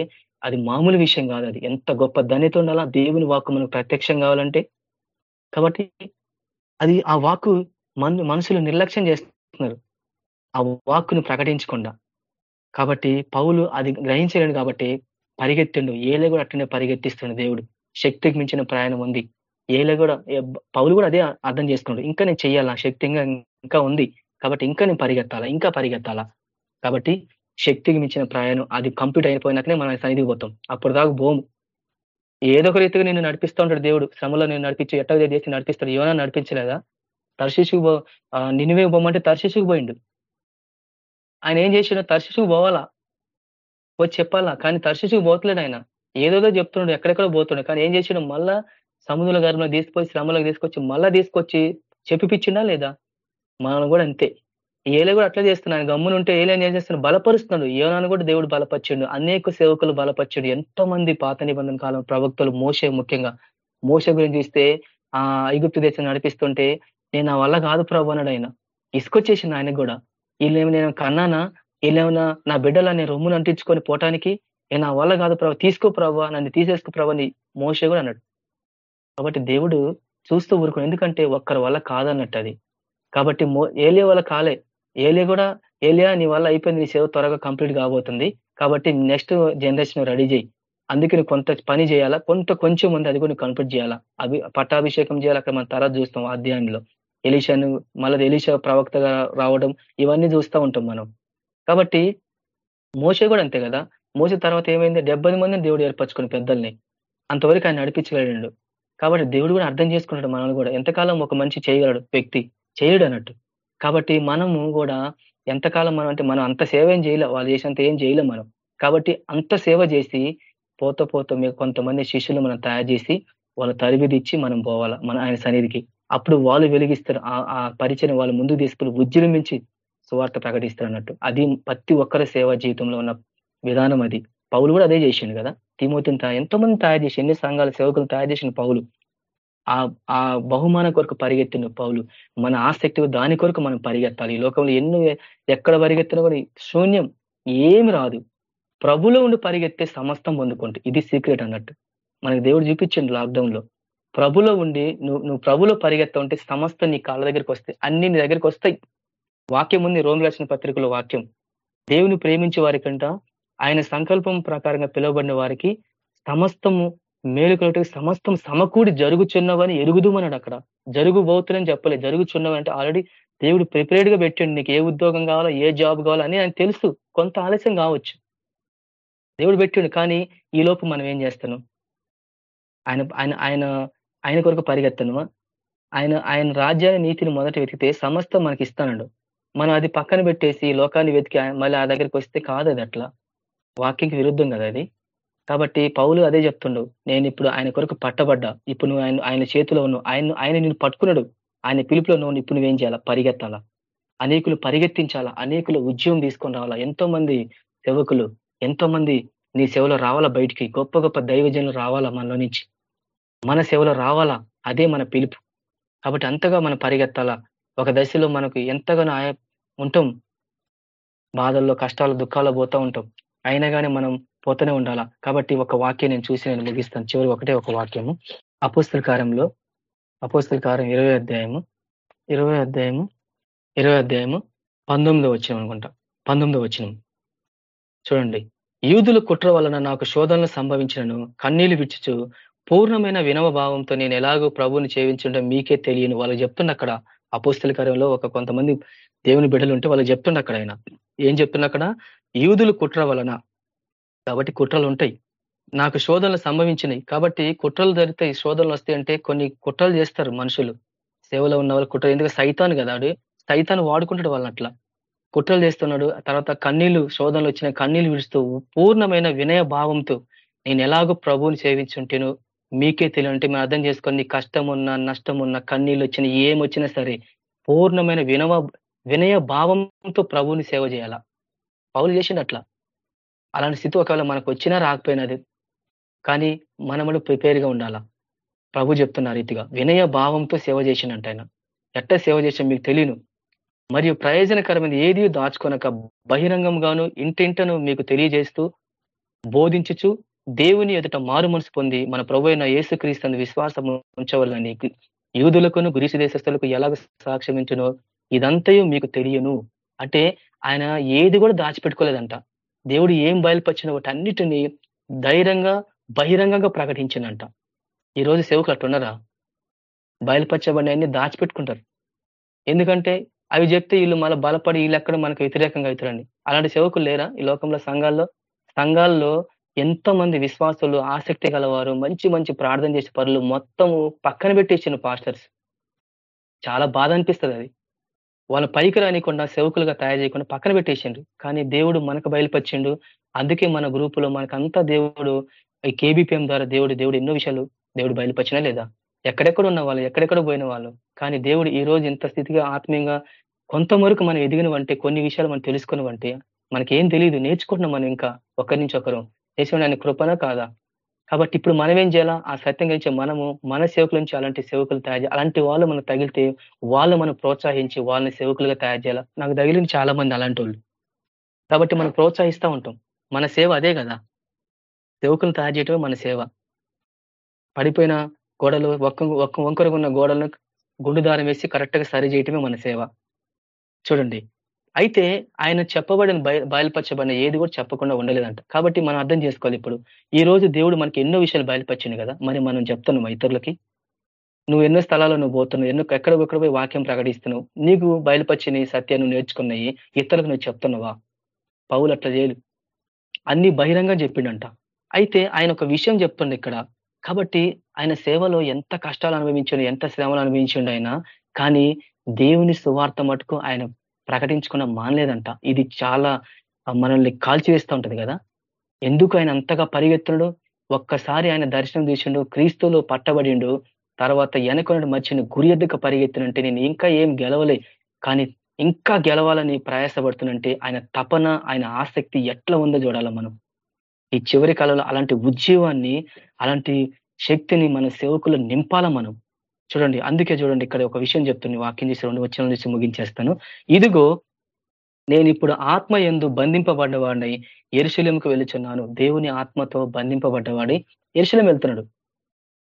అది మామూలు విషయం కాదు అది. ఎంత గొప్ప ధన్యత ఉండాలా దేవుని వాక్కు మనకు ప్రత్యక్షం కావాలంటే. కాబట్టి అది ఆ వాక్కు మనుషులు నిర్లక్ష్యం చేస్తున్నారు. ఆ వాక్కును ప్రకటించకుండా. కాబట్టి పౌలు అది గ్రహించలేడు కాబట్టి పరిగెత్తిండు. ఏలే కూడా అట్లనే పరిగెత్తిస్తుండు దేవుడు. శక్తికి మించిన ప్రయాణం ఉంది. ఏలే కూడా పౌలు కూడా అదే అర్థం చేసుకున్నాడు. ఇంకా నేను చెయ్యాలా? శక్తి ఇంకా ఉంది. కాబట్టి ఇంకా నేను పరిగెత్తాలా? ఇంకా పరిగెత్తాలా? కాబట్టి శక్తికి మించిన ప్రయాణం అది కంప్లీట్ అయిపోయినాకనే మనం సన్నిధికి పోతాం. అప్పుడు దాకా భూము ఏదో ఒక రీతిగా నేను నడిపిస్తూ ఉంటాడు దేవుడు. శ్రమలో నేను నడిపించి ఎట్టగా చేసి నడిపిస్తాడు? ఏమైనా నడిపించలేదా? తర్శిషుకు నినివే పోమంటే తర్శిషుకు పోయిండు. ఆయన ఏం చేసిండు? తర్శిషుకు పోవాలా? వచ్చి చెప్పాలా? కానీ తర్శిషుకు పోతలేడు ఆయన. ఏదోదో చెప్తున్నాడు ఎక్కడెక్కడ పోతున్నాడు. కానీ ఏం చేసిండు? మళ్ళా సముద్ర గర్భంలో తీసుకొచ్చి శ్రమలోకి తీసుకొచ్చి మళ్ళా తీసుకొచ్చి చెప్పిపించిండా లేదా? మనం కూడా అంతే. ఏలే కూడా అట్లా చేస్తున్నాను గమ్మును ఉంటే ఏలే ఏం చేస్తున్నాడు? బలపరుస్తున్నాడు. ఏనాను కూడా దేవుడు బలపరిచిండు. అనేక సేవకులు బలపరిచాడు. ఎంతో మంది పాత నిబంధన కాలం ప్రవక్తలు మోసే ముఖ్యంగా. మోస గురించి చూస్తే ఆ ఐగుప్తు దేశం నడిపిస్తుంటే నేను నా వల్ల కాదు ప్రభు అన్నాడు ఆయన. ఇసుకొచ్చేసింది ఆయనకు కూడా. వీళ్ళేమి నేను కన్నానా? వీళ్ళేమన్నా నా బిడ్డలా నేను రొమ్మును అంటించుకొని పోవటానికి నేను నా వల్ల కాదు ప్రభు. తీసుకో ప్రభా. నన్ను తీసేసుకో ప్రభా అని మోసే కూడా అన్నాడు. కాబట్టి దేవుడు చూస్తూ ఊరుకుని ఎందుకంటే ఒక్కరి వల్ల కాదన్నట్టు అది. కాబట్టి ఏలే వల్ల కాలే. ఏలియా కూడా ఏలియా నీ వల్ల అయిపోయింది నీ సేవ త్వరగా కంప్లీట్ కాబోతుంది. కాబట్టి నెక్స్ట్ జనరేషన్ రెడీ చేయి. అందుకే నువ్వు కొంత పని చేయాలా? కొంత కొంచెం ఉంది అది కూడా కంప్లీట్ చేయాలా? అభి పట్టాభిషేకం చేయాలి అక్కడ మనం తర్వాత చూస్తాం అధ్యాయంలో. ఎలీషాను మళ్ళీ ఎలీషా ప్రవక్తగా రావడం ఇవన్నీ చూస్తూ ఉంటాం మనం. కాబట్టి మోసే కూడా అంతే కదా? మోసే తర్వాత ఏమైంది? డెబ్బై మందిని దేవుడు ఏర్పరచుకుని పెద్దల్ని. అంతవరకు ఆయన నడిపించగలడు కాబట్టి దేవుడు కూడా అర్థం చేసుకుంటాడు మనల్ని కూడా. ఎంతకాలం ఒక మంచి చేయగలడు? వ్యక్తి. చేయడు అన్నట్టు. కాబట్టి మనము కూడా ఎంతకాలం మనం అంటే మనం అంత సేవ ఏం చేయలే వాళ్ళు చేసినంత ఏం చేయలేం మనం. కాబట్టి అంత సేవ చేసి పోత పోత మీకు కొంతమంది శిష్యులు మనం తయారు చేసి వాళ్ళ తరబిది ఇచ్చి మనం పోవాలా మన ఆయన సన్నిధికి. అప్పుడు వాళ్ళు వెలిగిస్తారు. ఆ పరిచయం వాళ్ళు ముందుకు తీసుకుని ఉజ్జృంభించి సువార్త ప్రకటిస్తారు అన్నట్టు. అది ప్రతి ఒక్కరి సేవా జీవితంలో ఉన్న విధానం అది. పౌలు కూడా అదే చేసిండు కదా. తిమోతిని ఎంతో మంది తయారు చేసి ఎన్ని సంఘాల సేవకులు తయారు చేసిన పౌలు. ఆ ఆ బహుమాన కొరకు పరిగెత్తిన పౌలు మన ఆసక్తి దాని కొరకు మనం పరిగెత్తాలి. ఈ లోకంలో ఎన్నో ఎక్కడ పరిగెత్తినా కూడా శూన్యం ఏమి రాదు. ప్రభులో ఉండి పరిగెత్తే సమస్తం పొందుకుంటే. ఇది సీక్రెట్ అన్నట్టు. మనకి దేవుడు చూపించండి లాక్డౌన్లో ప్రభులో ఉండి నువ్వు నువ్వు ప్రభులో పరిగెత్తా ఉంటే సమస్త నీ కాళ్ళ దగ్గరికి వస్తాయి. అన్ని నీ దగ్గరికి వస్తాయి. వాక్యం ఉంది రోమి రాసిన పత్రికలో వాక్యం. దేవుని ప్రేమించే వారికంట ఆయన సంకల్పం ప్రకారంగా పిలువబడిన వారికి సమస్తము మేలుకొలటికి సమస్తం సమకూడి జరుగుచున్నవని ఎరుగుదుమన్నాడు అక్కడ జరుగుబోతులని చెప్పలే. జరుగుచున్నవంటే ఆల్రెడీ దేవుడు ప్రిపేర్డ్గా పెట్టండి. నీకు ఏ ఉద్యోగం కావాలో ఏ జాబ్ కావాలో అని ఆయన తెలుసు. కొంత ఆలస్యం కావచ్చు. దేవుడు పెట్టిండు. కానీ ఈ లోపు మనం ఏం చేస్తాను ఆయన ఆయన ఆయన ఆయన కొరకు పరిగెత్తను ఆయన ఆయన రాజ్యాన్ని నీతిని మొదట వెతికితే సమస్తం మనకి ఇస్తానండు. మనం అది పక్కన పెట్టేసి లోకాన్ని వెతికి మళ్ళీ ఆ దగ్గరికి వస్తే కాదు అది అట్లా. వాక్యంకి విరుద్ధం కదా అది. కాబట్టి పౌలు అదే చెప్తుండు నేను ఇప్పుడు ఆయన కొరకు పట్టబడ్డా. ఇప్పుడు నువ్వు ఆయన ఆయన చేతిలో ఉన్నావు. ఆయన ఆయన నేను పట్టుకున్నాడు. ఆయన పిలుపులో నువ్వు ఇప్పుడు నువ్వేం చేయాలా? పరిగెత్తాలా? అనేకులు పరిగెత్తించాలా? అనేకులు ఉద్యమం తీసుకొని రావాలా? ఎంతో మంది సేవకులు ఎంతో మంది నీ సేవలో రావాలా బయటికి? గొప్ప గొప్ప దైవజనులు రావాలా మనలో నుంచి? మన సేవలో రావాలా? అదే మన పిలుపు. కాబట్టి అంతగా మనం పరిగెత్తాలా? ఒక దశలో మనకు ఎంతగానో ఆయా ఉంటాం. బాధల్లో కష్టాలు దుఃఖాలు పోతూ ఉంటాం. అయినా కానీ మనం పోతూనే ఉండాలా? కాబట్టి ఒక వాక్యం నేను చూసి నేను ముగిస్తాను. చివరి ఒకటే ఒక వాక్యము. అపోస్తుల కార్యంలో అపోస్తుల కార్యం ఇరవై అధ్యాయము ఇరవై అధ్యాయము ఇరవై అధ్యాయము పంతొమ్మిదో వచ్చిన అనుకుంటా. పంతొమ్మిదో వచ్చిన చూడండి. యూదుల కుట్ర వలన నాకు శోధనలు సంభవించినను కన్నీళ్ళు విచ్చుచు పూర్ణమైన వినవ భావంతో నేను ఎలాగో ప్రభుని చేయించడం మీకే తెలియను వాళ్ళు చెప్తున్న అక్కడ. అపోస్తుల కార్యంలో ఒక కొంతమంది దేవుని బిడ్డలు ఉంటే వాళ్ళు చెప్తుండ అక్కడ ఆయన. ఏం చెప్తున్న అక్కడ? యూదులు కుట్ర వలన. కాబట్టి కుట్రలు ఉంటాయి. నాకు శోధనలు సంభవించినాయి. కాబట్టి కుట్రలు జరిగితే శోధనలు వస్తాయి అంటే కొన్ని కుట్రలు చేస్తారు మనుషులు. సేవలో ఉన్న వాళ్ళు కుట్రలు. ఎందుకంటే సైతాన్ కదా ఆడు. సైతాను వాడుకుంటాడు వాళ్ళని అట్లా. కుట్రలు చేస్తున్నాడు. తర్వాత కన్నీళ్ళు శోధనలు వచ్చిన కన్నీళ్ళు విడుస్తూ పూర్ణమైన వినయ భావంతో నేను ఎలాగో ప్రభువుని సేవించుంటేను మీకే తెలియంటే మేము అర్థం చేసుకొని కష్టం ఉన్నా నష్టం ఉన్నా కన్నీళ్ళు వచ్చిన ఏమొచ్చినా సరే పూర్ణమైన వినవ వినయ భావంతో ప్రభువుని సేవ చేయాలా? పౌలు చేసిండు అట్లా అలాంటి స్థితి ఒకవేళ మనకు వచ్చినా రాకపోయినది కానీ మనములు ప్రిపేర్గా ఉండాలా? ప్రభు చెప్తున్న రీతిగా వినయ భావంతో సేవ చేసినట్టు ఆయన. ఎట్ట సేవ చేసిన మీకు తెలియను మరియు ప్రయోజనకరమైన ఏది దాచుకొనక బహిరంగంగాను ఇంటింటను మీకు తెలియజేస్తూ బోధించుచు దేవుని ఎదుట మారు మనసు పొంది మన ప్రభు అయిన యేసుక్రీస్తు విశ్వాసం ఉంచవలని యూదులకును గ్రీసు దేశస్తులకు ఎలాగ సాక్ష్యమించునో ఇదంతయు మీకు తెలియను. అంటే ఆయన ఏది కూడా దాచిపెట్టుకోలేదంట. దేవుడు ఏం బయలుపరిచిన వాటన్నిటిని ధైర్యంగా బహిరంగంగా ప్రకటించిందంట. ఈరోజు సేవకులు అట్టున్నారా బయలుపరచబడి అన్ని దాచిపెట్టుకుంటారు. ఎందుకంటే అవి చెప్తే వీళ్ళు మళ్ళీ బలపడి వీళ్ళు ఎక్కడ మనకు వ్యతిరేకంగా అవుతారండి అలాంటి సేవకులు లేరా ఈ లోకంలో సంఘాల్లో? సంఘాల్లో ఎంతో మంది విశ్వాసులు ఆసక్తి గలవారు మంచి మంచి ప్రార్థన చేసే పనులు మొత్తము పక్కన పెట్టేసిన పాస్టర్స్. చాలా బాధ అనిపిస్తుంది అది. వాళ్ళ పైకి రానికుండా సేవకులుగా తయారు చేయకుండా పక్కన పెట్టేసిండు కానీ దేవుడు మనకు బయలుపరిచిండు. అందుకే మన గ్రూపులో మనకంతా దేవుడు ఈ కేబిపిఎం ద్వారా దేవుడు దేవుడు ఎన్నో విషయాలు దేవుడు బయలుపరిచినా లేదా? ఎక్కడెక్కడ ఉన్న వాళ్ళు ఎక్కడెక్కడ పోయిన వాళ్ళు? కానీ దేవుడు ఈ రోజు ఇంత స్థితిగా ఆత్మీయంగా కొంతవరకు మనం ఎదిగినవంటే కొన్ని విషయాలు మనం తెలుసుకున్నవంటే మనకేం తెలియదు నేర్చుకుంటున్నాం మనం ఇంకా ఒకరి నుంచి ఒకరు. చేసిన ఆయన కృపన కాదా? కాబట్టి ఇప్పుడు మనం ఏం చేయాలా? ఆ సత్యం గురించి మనము మన సేవకుల నుంచి అలాంటి సేవకులు తయారు చేయాలి? అలాంటి వాళ్ళు మనం తగిలితే వాళ్ళు మనం ప్రోత్సహించి వాళ్ళని సేవకులుగా తయారు చేయాలా? నాకు తగిలిన చాలా మంది అలాంటి వాళ్ళు కాబట్టి మనం ప్రోత్సహిస్తూ ఉంటాం. మన సేవ అదే కదా? సేవకులను తయారు చేయటమే మన సేవ. పడిపోయిన గోడలు ఒక్క ఒక్క వంకరగా ఉన్న గోడలను గుండు దారం వేసి కరెక్ట్గా సరి చేయటమే మన సేవ. చూడండి. అయితే ఆయన చెప్పబడిన బయ బయలుపరచబడిన ఏది కూడా చెప్పకుండా ఉండలేదంట. కాబట్టి మనం అర్థం చేసుకోవాలి ఇప్పుడు. ఈ రోజు దేవుడు మనకి ఎన్నో విషయాలు బయలుపరిచింది కదా. మరి మనం చెప్తున్నాం ఇతరులకి. నువ్వు ఎన్నో స్థలాల్లో నువ్వు పోతున్నావు. ఎన్నో ఎక్కడ ఎక్కడ పోయి వాక్యం ప్రకటిస్తున్నావు. నీకు బయలుపరిచిన సత్యాన్ని నేర్చుకున్నాయి. ఇతరులకు నువ్వు చెప్తున్నావా? పౌలు అట్లా చేయలు అన్ని బహిరంగం చెప్పిండంట. అయితే ఆయన ఒక విషయం చెప్తుండే ఇక్కడ. కాబట్టి ఆయన సేవలో ఎంత కష్టాలు అనుభవించండు ఎంత శ్రమలు అనుభవించండు ఆయన కానీ దేవుని సువార్త మటుకు ఆయన ప్రకటించుకున్న మానలేదంట. ఇది చాలా మనల్ని కాల్చివేస్తూ ఉంటది కదా. ఎందుకు ఆయన అంతగా పరిగెత్తుడు ఒక్కసారి ఆయన దర్శనం తీసిండు క్రీస్తులో పట్టబడిండు తర్వాత వెనకొనడు మర్చిన గురి ఎద్దుకు పరిగెత్తినంటే నేను ఇంకా ఏం గెలవలే. కానీ ఇంకా గెలవాలని ప్రయాసపడుతున్నంటే ఆయన తపన ఆయన ఆసక్తి ఎట్లా ఉందో చూడాలి మనం. ఈ చివరి కాలంలో అలాంటి ఉద్యోగాన్ని అలాంటి శక్తిని మన సేవకులు నింపాల మనం? చూడండి అందుకే చూడండి ఇక్కడ ఒక విషయం చెప్తుంది వాక్యం చేసి రెండు వచ్చిన నుంచి ముగించేస్తాను. ఇదిగో నేను ఇప్పుడు ఆత్మ ఎందు బంధింపబడ్డవాడిని ఎరుశలంకు వెళ్ళుచున్నాను. దేవుని ఆత్మతో బంధింపబడ్డవాడి ఎరుశలం వెళ్తున్నాడు.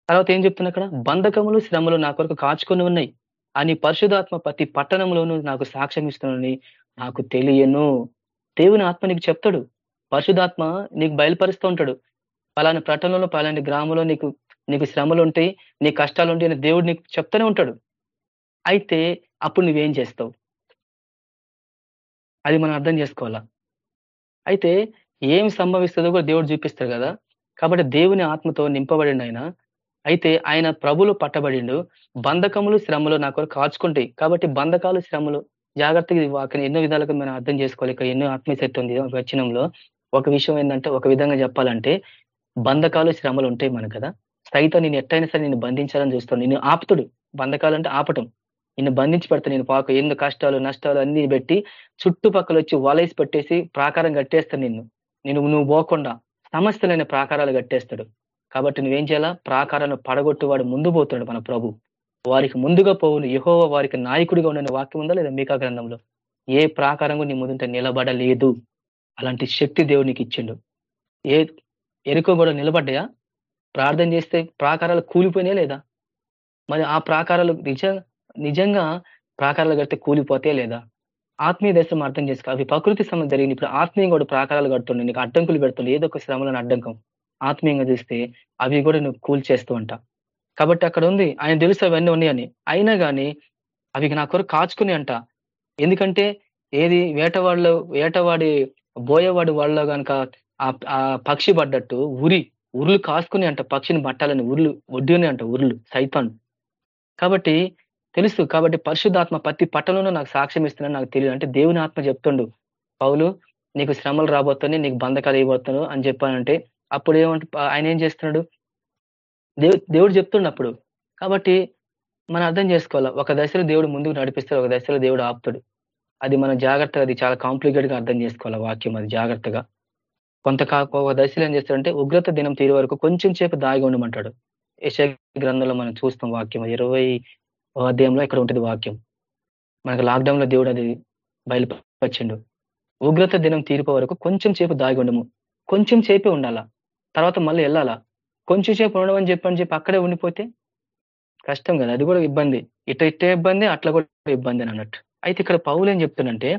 తర్వాత ఏం చెప్తున్నా అక్కడ? బంధకములు శ్రమలు నా కొరకు కాచుకొని ఉన్నాయి అని పరిశుధాత్మ ప్రతి పట్టణంలోనూ నాకు సాక్ష్యం ఇస్తున్నానని నాకు తెలియను. దేవుని ఆత్మ నీకు చెప్తాడు. పరిశుధాత్మ నీకు బయలుపరుస్తూ ఉంటాడు. పలాని పట్టణంలో పలాని గ్రామంలో నీకు నీకు శ్రమలు ఉంటాయి నీ కష్టాలు ఉంటాయి దేవుడు నీకు చెప్తూనే ఉంటాడు. అయితే అప్పుడు నువ్వేం చేస్తావు? అది మనం అర్థం చేసుకోవాలా? అయితే ఏం సంభవిస్తుందో కూడా దేవుడు చూపిస్తాడు కదా. కాబట్టి దేవుని ఆత్మతో నింపబడిండు ఆయన. అయితే ఆయన ప్రభులు పట్టబడిండు. బంధకములు శ్రమలు నా కొరకు కాచుకుంటాయి. కాబట్టి బంధకాలు శ్రమలు జాగ్రత్తగా వాటిని ఎన్నో విధాలుగా మనం అర్థం చేసుకోవాలి. ఇక్కడ ఎన్నో ఆత్మీయశక్తి ఉంది. వచనంలో ఒక విషయం ఏంటంటే ఒక విధంగా చెప్పాలంటే బంధకాలు శ్రమలు ఉంటాయి మనకు కదా. సైతం నేను ఎట్టయినా సరే నేను బంధించాలని చూస్తాను. నేను ఆపుతుడు. బంధకాలంటే ఆపటం. నిన్ను బంధించి పెడతాను నేను పాక. ఎన్ని కష్టాలు నష్టాలు అన్ని పెట్టి చుట్టుపక్కల వచ్చి వలైసి పెట్టేసి ప్రాకారం కట్టేస్తాను నిన్ను. నేను నువ్వు పోకుండా సమస్యలైన ప్రాకారాలు కట్టేస్తాడు. కాబట్టి నువ్వేం చేయాలా? ప్రాకారాన్ని పడగొట్టు వాడు ముందు పోతున్నాడు మన ప్రభు. వారికి ముందుగా పోవును. యహోవ వారికి నాయకుడిగా ఉండే వాక్యం ఉందా లేదా మీకా గ్రంథంలో? ఏ ప్రాకారం నీ ముందుంటే నిలబడలేదు. అలాంటి శక్తి దేవునికి ఇచ్చిండు. ఏ ఎరుకో కూడా నిలబడ్డాయా? ప్రార్థన చేస్తే ప్రాకారాలు కూలిపోయినా లేదా? మరి ఆ ప్రాకారాలు నిజ నిజంగా ప్రాకారాలు కడితే కూలిపోతే లేదా? ఆత్మీయ దశం అర్థం చేసుకో. అవి ప్రకృతి సమయం జరిగింది. ఇప్పుడు ఆత్మీయంగా కూడా ప్రాకారాలు కడుతుండే. నీకు అడ్డంకులు పెడుతుండే. ఏదో ఒక శ్రమలను అడ్డంకం. ఆత్మీయంగా చూస్తే అవి కూడా నువ్వు కూల్చేస్తూ అంట కాబట్టి అక్కడ ఉంది. ఆయన తెలుసు అవన్నీ ఉన్నాయని. అయినా కానీ అవి నా కొరకు కాచుకుని అంట. ఎందుకంటే ఏది వేటవాళ్ళు వేటవాడి బోయవాడి వాళ్ళలో కనుక ఆ పక్షి పడ్డట్టు ఉరి. ఉరులు కాసుకుని అంట పక్షిని పట్టాలని ఉర్లు ఒడ్డుని అంట ఉర్లు సైతాన్. కాబట్టి తెలుసు కాబట్టి పరిశుద్ధాత్మ ప్రతి పట్టణంలో నాకు సాక్ష్యం ఇస్తున్నా నాకు తెలియదు. అంటే దేవుని ఆత్మ చెప్తుండు పౌలు నీకు శ్రమలు రాబోతున్నాయి నీకు బంధకాలు ఇవ్వబోతున్నావు అని చెప్పానంటే అప్పుడు ఏమంట ఆయన ఏం చేస్తున్నాడు? దేవు దేవుడు చెప్తుండు అప్పుడు. కాబట్టి మనం అర్థం చేసుకోవాలా ఒక దశలో దేవుడు ముందుకు నడిపిస్తాడు ఒక దశలో దేవుడు ఆపుతాడు. అది మనం జాగ్రత్తగా అది చాలా కాంప్లికేట్గా అర్థం చేసుకోవాలి వాక్యం అది జాగ్రత్తగా. కొంత ఒక దశలో ఏం చేస్తాడంటే ఉగ్రత దినం తీరు వరకు కొంచెం సేపు దాగి ఉండమంటాడు. యశ గ్రంథంలో మనం చూస్తాం వాక్యం. ఇరవై అధ్యాయంలో ఇక్కడ ఉంటుంది వాక్యం. మనకు లాక్డౌన్లో దేవుడు అది బయలుపరిచిండు. ఉగ్రత దినం తీరిపో వరకు కొంచెం సేపు దాగి ఉండము. కొంచెం సేపే ఉండాలా? తర్వాత మళ్ళీ వెళ్ళాలా? కొంచెం సేపు ఉండమని చెప్పని చెప్పి అక్కడే ఉండిపోతే కష్టం కదా. అది కూడా ఇబ్బంది. ఇట ఇట్టే ఇబ్బంది అట్లా కూడా ఇబ్బంది అని అన్నట్టు. అయితే ఇక్కడ పౌలు ఏం చెప్తున్నంటే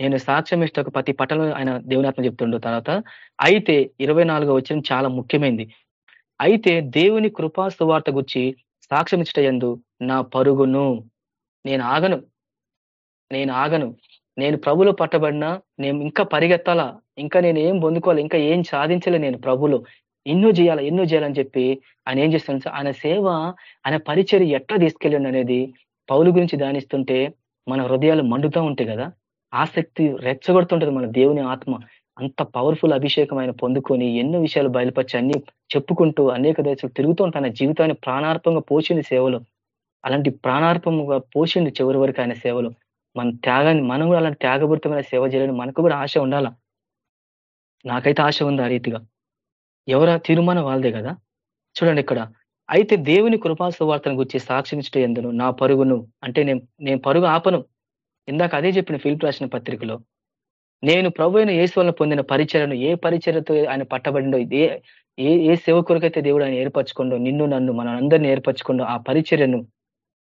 నేను సాక్ష్యం ఇష్టకు ప్రతి పట్టణం ఆయన దేవునాత్మ చెప్తుండు. తర్వాత అయితే ఇరవై నాలుగో వచ్చిన చాలా ముఖ్యమైనది అయితే దేవుని కృపా సువార్త గురించి సాక్ష్యం ఇచ్చటయందు నా పరుగును. నేను ఆగను. నేను ఆగను. నేను ప్రభులో పట్టబడినా నేను ఇంకా పరిగెత్తాలా ఇంకా నేను ఏం పొందుకోవాలి ఇంకా ఏం సాధించలే నేను ప్రభులో. ఎన్నో చేయాలా ఎన్నో చేయాలని చెప్పి ఆయన ఏం చేస్తాను ఆయన సేవ ఆయన పరిచయం ఎట్లా తీసుకెళ్ళండి అనేది పౌలు గురించి ధ్యానిస్తుంటే మన హృదయాలు మండుతూ ఉంటాయి కదా. ఆసక్తి రెచ్చగొడుతుంటది మన దేవుని ఆత్మ. అంత పవర్ఫుల్ అభిషేకం ఆయన పొందుకొని ఎన్నో విషయాలు బయలుపరిచి అన్ని చెప్పుకుంటూ అనేక దేశాలు తిరుగుతూ తన జీవితాన్ని ప్రాణార్పంగా పోషింది సేవలు. అలాంటి ప్రాణార్పంగా పోషింది చివరి వరకు ఆయన సేవలు. మన త్యాగాన్ని మనం కూడా అలాంటి త్యాగపూరితమైన సేవ చేయాలని మనకు కూడా ఆశ ఉండాలా? నాకైతే ఆశ ఉంది ఆ రీతిగా. ఎవర తీర్మానం వాళ్ళదే కదా? చూడండి ఇక్కడ. అయితే దేవుని కృపాసువార్తను గురించి సాక్షించడం ఎందును నా పరుగును అంటే నేను నేను పరుగు ఆపను. ఇందాక అదే చెప్పిన ఫిల్ప్ రాసిన పత్రికలో నేను ప్రభు అయిన యేసు వలన పొందిన పరిచయను ఏ పరిచయతో ఆయన పట్టబడిండో ఏ ఏ ఏ సేవకుడికైతే దేవుడు ఆయన ఏర్పరచుకుండో నిన్ను నన్ను మన అందరినీ ఏర్పరచుకుండో ఆ పరిచర్యను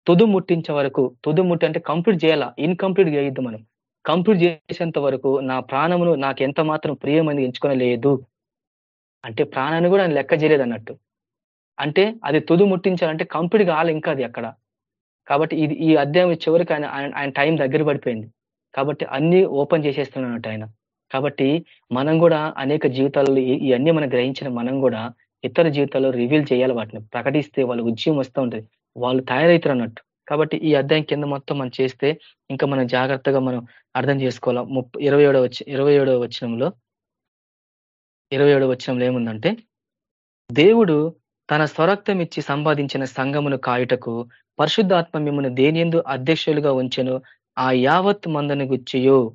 తుదు ముట్టించే వరకు తుదు ముట్టి అంటే కంప్లీట్ చేయాలా? ఇన్కంప్లీట్ చేయొద్దు మనం. కంప్లీట్ చేసేంత వరకు నా ప్రాణమును నాకు ఎంత మాత్రం ప్రియమని ఎంచుకోలేదు లేదు అంటే ప్రాణాన్ని కూడా ఆయన లెక్క చేయలేదు అన్నట్టు. అంటే అది తుదు ముట్టించాలంటే కంప్లీట్ కావాలి ఇంకా అది అక్కడ. కాబట్టి ఇది ఈ అధ్యాయం చివరికి ఆయన ఆయన టైం దగ్గర పడిపోయింది. కాబట్టి అన్ని ఓపెన్ చేసేస్తున్నట్టు ఆయన. కాబట్టి మనం కూడా అనేక జీవితాలలో ఇవన్నీ మనం గ్రహించిన మనం కూడా ఇతర జీవితాల్లో రివీల్ చేయాలి వాటిని. ప్రకటిస్తే వాళ్ళ ఉద్యమం వస్తూ ఉంటుంది. వాళ్ళు తయారవుతారు అన్నట్టు. కాబట్టి ఈ అధ్యాయం కింద మొత్తం మనం చేస్తే ఇంకా మనం జాగ్రత్తగా మనం అర్థం చేసుకోవాలి. ముప్పై ఇరవై ఏడవ ఇరవై ఏడవ వచనంలో ఇరవై ఏడవ వచనంలో ఏముందంటే దేవుడు తన స్వరక్తం ఇచ్చి సంపాదించిన సంఘమును కాయుటకు పరిశుద్ధాత్మ మిమ్మల్ని దేనియందు అధ్యక్షులుగా ఉంచెను ఆ యావత్ మందని గుచ్చియో.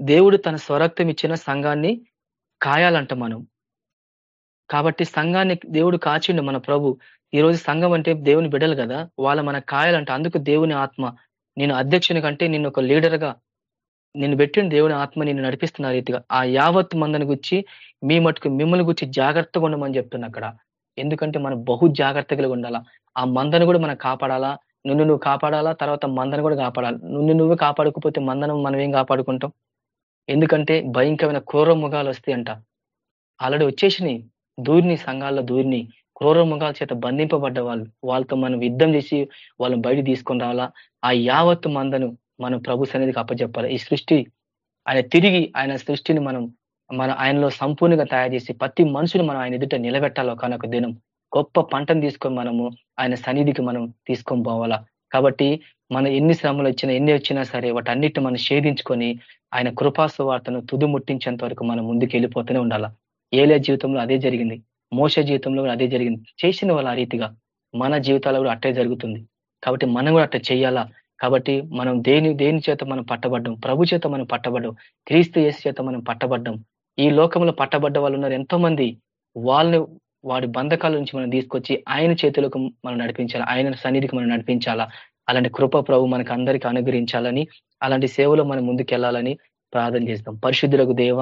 దేవుడు తన స్వరక్తం ఇచ్చిన సంఘాన్ని కాయాలంట మనం. కాబట్టి సంఘాన్ని దేవుడు కాచిండు మన ప్రభు. ఈ రోజు సంఘం అంటే దేవుని బిడలు కదా వాళ్ళ మన కాయాలంట. అందుకు దేవుని ఆత్మ. నేను అధ్యక్షుని కంటే నిన్ను ఒక లీడర్గా నిన్ను పెట్టిన దేవుని ఆత్మ నిన్ను నడిపిస్తున్న రీతిగా ఆ యావత్ మందని గుచ్చి మీ మటుకు మిమ్మల్ని గుచ్చి జాగ్రత్తగా ఉండమని చెప్తున్నా అక్కడ. ఎందుకంటే మనం బహు జాగ్రత్తగా ఉండాలా. ఆ మందను కూడా మనం కాపాడాలా. నిన్ను నువ్వు కాపాడాలా తర్వాత మందను కూడా కాపాడాలి. నిన్ను నువ్వు కాపాడుకపోతే మందను మనం ఏం కాపాడుకుంటాం? ఎందుకంటే భయంకరమైన క్రూర ముఖాలు వస్తాయంట ఆల్రెడీ వచ్చేసినాయి. దూరిని సంఘాల్లో దూరిని. క్రూర ముఖాల చేత బంధింపబడ్డ వాళ్ళు. వాళ్ళతో మనం యుద్ధం చేసి వాళ్ళని బయట తీసుకొని రావాలా. ఆ యావత్తు మందను మనం ప్రభు సన్నిధికి అప్పచెప్పాలి ఈ సృష్టి ఆయన తిరిగి ఆయన సృష్టిని మనం మన ఆయనలో సంపూర్ణంగా తయారు చేసి ప్రతి మనుషుని మనం ఆయన ఎదుట నిలబెట్టాలి ఒకనొక దినం. గొప్ప పంటను తీసుకొని మనము ఆయన సన్నిధికి మనం తీసుకొని పోవాలా. కాబట్టి మన ఎన్ని శ్రమలు వచ్చినా ఎన్ని వచ్చినా సరే వాటన్నిటిని మనం షేధించుకొని ఆయన కృపాసు వార్తను తుది ముట్టించేంత వరకు మనం ముందుకు వెళ్ళిపోతూనే ఉండాలా. ఏలే జీవితంలో అదే జరిగింది. మోస జీవితంలో కూడా అదే జరిగింది. చేసిన వాళ్ళు ఆ రీతిగా. మన జీవితాల్లో కూడా అట్టే జరుగుతుంది. కాబట్టి మనం కూడా అట్ట చేయాలా. కాబట్టి మనం దేని దేని చేత మనం పట్టబడ్డం? ప్రభు చేత మనం పట్టబడ్డం. క్రీస్తు యేసు చేత మనం పట్టబడ్డం. ఈ లోకంలో పట్టబడ్డ వాళ్ళు ఉన్నారు. ఎంతో మంది వాళ్ళని వాడి బంధకాల నుంచి మనం తీసుకొచ్చి ఆయన చేతులకు మనం నడిపించాలి ఆయన సన్నిధికి మనం నడిపించాలా? అలాంటి కృప ప్రభు మనకు అందరికీ అనుగ్రహించాలని అలాంటి సేవలో మనం ముందుకెళ్ళాలని ప్రార్థన చేస్తాం. పరిశుద్ధులకు దేవ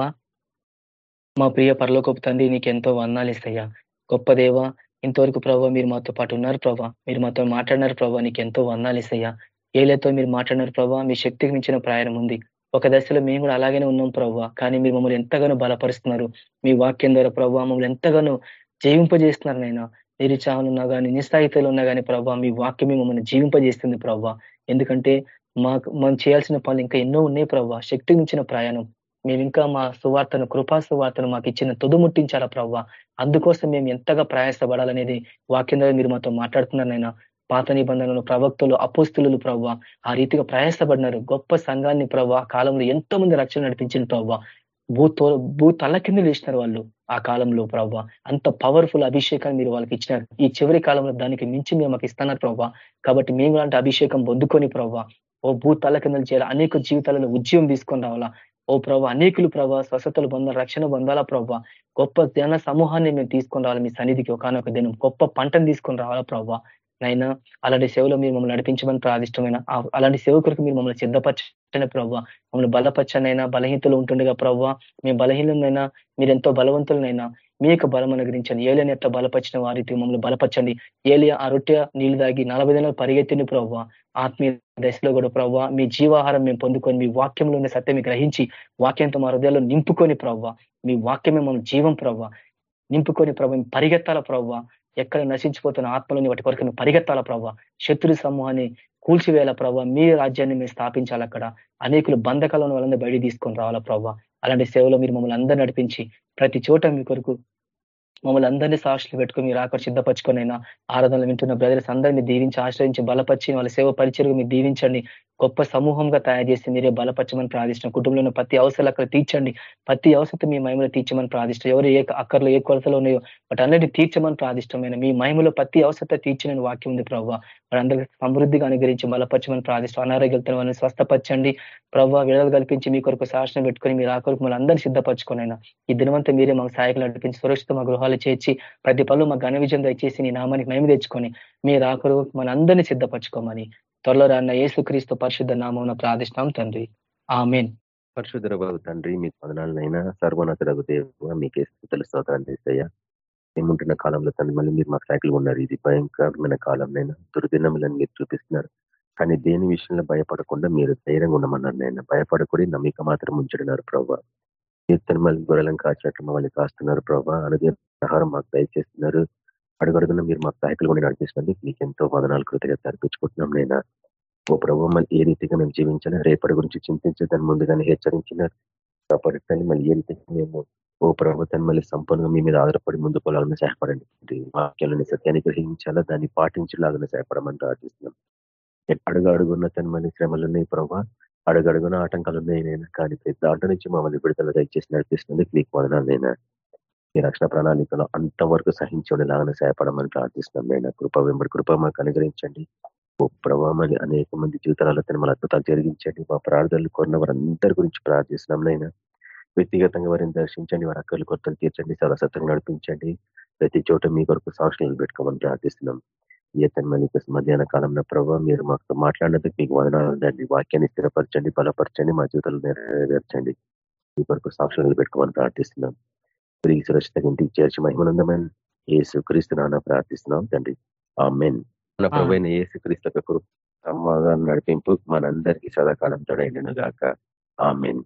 మా ప్రియ పరలోకపు తండ్రి నీకు ఎంతో వందాలు ఇస్తాయా. గొప్ప దేవ ఇంతవరకు ప్రభావ మీరు మాతో పాటు ఉన్నారు ప్రభా. మీరు మాతో మాట్లాడినారు ప్రభావ నీకు ఎంతో వందాలు ఇస్తాయా. ఏలతో మీరు మాట్లాడినారు ప్రభావ మీ శక్తికి మించిన ప్రయాణం ఉంది. ఒక దశలో మేము కూడా అలాగనే ఉన్నాం ప్రభావ. కానీ మీరు మమ్మల్ని ఎంతగానో బలపరుస్తున్నారు. మీ వాక్యం ద్వారా ప్రభావ మమ్మల్ని ఎంతగానో జీవింపజేస్తున్నారు నైనా నిరుత్సాహంలో ఉన్నా కానీ నిస్థాయితలో ఉన్నా కానీ ప్రభావ మీ వాక్యమే మమ్మల్ని జీవింపజేస్తుంది ప్రభావ. ఎందుకంటే మాకు మనం చేయాల్సిన పనులు ఇంకా ఎన్నో ఉన్నాయి ప్రభావ. శక్తి మించిన ప్రయాణం. మేము ఇంకా మా సువార్తను కృపా సువార్తను మాకు ఇచ్చిన తుదుముట్టించాలా ప్రవ్వ అందుకోసం మేము ఎంతగా ప్రయాసపడాలనేది వాక్యం మీరు మాతో మాట్లాడుతున్నారనైనా పాత నిబంధనలు ప్రవక్తులు అపోస్తులు ప్రవ్వ ఆ రీతిగా ప్రయాసపడినారు. గొప్ప సంఘాన్ని ప్రవ్వ కాలంలో ఎంతో మంది రక్షణ నడిపించిన ప్రవ్వ. భూ భూ తల కింద లేచినారు వాళ్ళు ఆ కాలంలో ప్రవ్వ. అంత పవర్ఫుల్ అభిషేకాన్ని మీరు వాళ్ళకి ఇచ్చినారు. ఈ చివరి కాలంలో దానికి మించి మేము మాకు ఇస్తున్నారు ప్రవ్వ. కాబట్టి మేము లాంటి అభిషేకం పొందుకొని ప్రవ్వ ఓ భూ తల కిందలు చేయాలి అనేక జీవితాలలో ఉద్యమం తీసుకొని రావాలా? ఓ ప్రభా అనేకులు ప్రభా స్వస్థతలు పొందాల రక్షణ పొందాలా ప్రభా గొప్ప జన సమూహాన్ని మేము తీసుకొని రావాలి మీ సన్నిధికి? ఒకనొక దినం గొప్ప పంటను తీసుకొని రావాలా ప్రభా నైనా అలాంటి సేవలో మీరు మమ్మల్ని నడిపించమని ప్రాదిష్టమైన అలాంటి సేవ కొరకు మీరు మమ్మల్ని సిద్ధపరచని ప్రవ్వ మమ్మల్ని బలపరచనైనా బలహీనతలు ఉంటుండగా ప్రవ్వ మేము బలహీనమైనా మీరు ఎంతో బలవంతులనైనా మీ యొక్క బలం అనుగ్రహించండి. ఏలియని ఎట్లా బలపరిచిన వారికి మమ్మల్ని బలపరచండి. ఏలియా ఆ రొట్టె నీళ్ళు దాగి నలభై దినాలు పరిగెత్తిన ప్రవ్వ ఆత్మీయ దశలో కూడా ప్రవ్వ మీ జీవాహారం మేము పొందుకొని మీ వాక్యంలో ఉన్న సత్యం గ్రహించి వాక్యంతో మా హృదయాల్లో నింపుకొని ప్రవ్వ మీ వాక్యమే మమ్మల్ని జీవం ప్రవ్వ నింపుకొని ప్రభు పరిగెత్తాల ప్రవ్వ ఎక్కడ నశించిపోతున్న ఆత్మలని వాటి కొరకు పరిగెత్తాల ప్రభావ శత్రు సమూహాన్ని కూల్చివేయాల ప్రభావ మీ రాజ్యాన్ని మేము స్థాపించాలి అక్కడ? అనేకులు బంధకాలను వాళ్ళని బయట తీసుకొని రావాలా ప్రభావ అలాంటి సేవలో మీరు మమ్మల్ని అందరూ నడిపించి ప్రతి చోట మీ కొరకు మమ్మల్ని అందరినీ సాక్షులు పెట్టుకుని మీరు ఆకర్ సిద్ధపరచుకొని అయినా ఆరాధనలు వింటున్న బ్రదర్స్ అందరినీ దీవించి ఆశ్రయించి బలపరిచి వాళ్ళ సేవ పరిచయం మీరు దీవించండి. గొప్ప సమూహంగా తయారు చేసి మీరే బలపరచమని ప్రార్థిష్టం కుటుంబంలో ప్రతి అవసరాలు అక్కడ తీర్చండి. ప్రతి అవసరం మీ మహిమలో తీర్చమని ప్రార్థిష్టం ఎవరు ఏ అక్కర్లో ఏ కొలతలు ఉన్నాయో వాటి అన్నిటి తీర్చమని ప్రార్థిష్టమైన మీ మహిమలో ప్రతి అవసరత తీర్చిన వాక్యం ఉంది ప్రవ్వ. వాళ్ళందరికీ సమృద్ధిగా అనుగ్రహించి బలపరచమని ప్రార్థిష్టం అనారోగ్యాలతో వాళ్ళని స్వస్థపరచండి. ప్రవ్వ విడుదల కల్పించి మీ కొరకు శాసనం పెట్టుకొని మీరు ఆ కొరకు మళ్ళీ అందరినీ సిద్ధపరచుకోనైనా ఈ దినవంతా మీరే మాకు సహాయకులు నడిపించి సురక్షిత మా గృహాలు చేర్చి ప్రతి పనులు మా ఘన విజయం దయచేసి నీ నామానికి మేము తెచ్చుకొని మీరు రాకరు మన అందరినీ సిద్ధపరచుకోమని. త్వరలో రాన్న క్రీస్తు పరిశుద్ధ నామం ప్రార్థిస్తాం తండ్రి. ఆమెన్. పరిశుద్ధరబాబు తండ్రి మీకు పదనాలనైనా సర్వోన్నతుడగు దేవ మీకే స్థితులు స్తోత్రాలు మేముంటున్న కాలంలో తండ్రి మళ్ళీ మీరు మా సైకిల్ ఉన్నారు ఇది భయంకరమైన కాలంనైనా దుర్దినములను మీరు చూపిస్తున్నారు. కానీ దేని విషయంలో భయపడకుండా మీరు ధైర్యంగా ఉండమన్నారు నేను భయపడకూడదు నమ్మిక మాత్రం ఉంచుతున్నారు ప్రభావ మీరు మళ్ళీ గొర్రెలను కాచినట్లు మమ్మల్ని కాస్తున్నారు ప్రభావ అలాగే ఆహారం మాకు దయచేస్తున్నారు. అడుగడుగున మీరు మాకు సహాయకులు కూడా నడిపిస్తున్నందుకు మీకు ఎంతో వదనాలు కృతజ్ఞత అర్పించుకుంటున్నాం నేను ఓ ప్రభు మళ్ళీ ఏ రీతిగా మేము జీవించాలి రేపటి గురించి చింతించదని ముందుగానే హెచ్చరించినారు కాబట్టి మళ్ళీ ఏ రీతిగా మేము ఓ ప్రభుత్వం మళ్ళీ సంపూర్ణంగా మీ మీద ఆధారపడి ముందు పోలాలని సహాయపడండి. వాక్యాలని సత్యాన్ని గ్రహించాలా దాన్ని పాటించలాగానే సహాయపడమని ప్రార్థిస్తున్నాం. అడుగు అడుగున్న తన మళ్ళీ శ్రమలు ఉన్నాయి ప్రభావ అడుగడుగున ఆటంకాలు ఉన్నాయి నేను కానీ ప్రతి దాంట్లో నుంచి మమ్మల్ని విడుదల దయచేసి నడిపిస్తుంది మీకు వదనాలు నేను ఈ రక్షణ ప్రణాళికలో అంతవరకు సహించడం సహాయపడమని ప్రార్థిస్తున్నాం నేను కృప వెంబడి కృప మాకు అనుగ్రహించండి. ఓ అనేక మంది జీవితాలలో మన అద్భుతాలు జరిగించండి. మా ప్రార్థనలు కొన్న వారందరి గురించి ప్రార్థిస్తున్నాం నైనా వ్యక్తిగతంగా వారిని దర్శించండి వారి అక్కలు కొత్తలు తీర్చండి సరసత్వంగా నడిపించండి. ప్రతి చోట మీ కొరకు సాక్షులు పెట్టుకోమని ప్రార్థిస్తున్నాం. ఏతన్మని మధ్యాహ్న కాలంలో ప్రభావ మీరు మాకు మాట్లాడినందుకు మీకు వదనాలండి వాక్యాన్ని స్థిరపరచండి బలపరచండి మా జీవితంలో నెరవేర్చండి. మీ కొరకు సాక్షులు పెట్టుకోమని ప్రార్థిస్తున్నాం. తిరిగి సురక్షితంగా ఇంటికి చేర్చి మహిమనందమైన ఏసు క్రీస్తున్నా ప్రార్థిస్తున్నాం తండ్రి. ఆ మెన్ మన ప్రభైన ఏసు క్రీస్తు సమాధానం నడిపింపు మనందరికీ సదాకాలం తొడైనను గాక. ఆ మెన్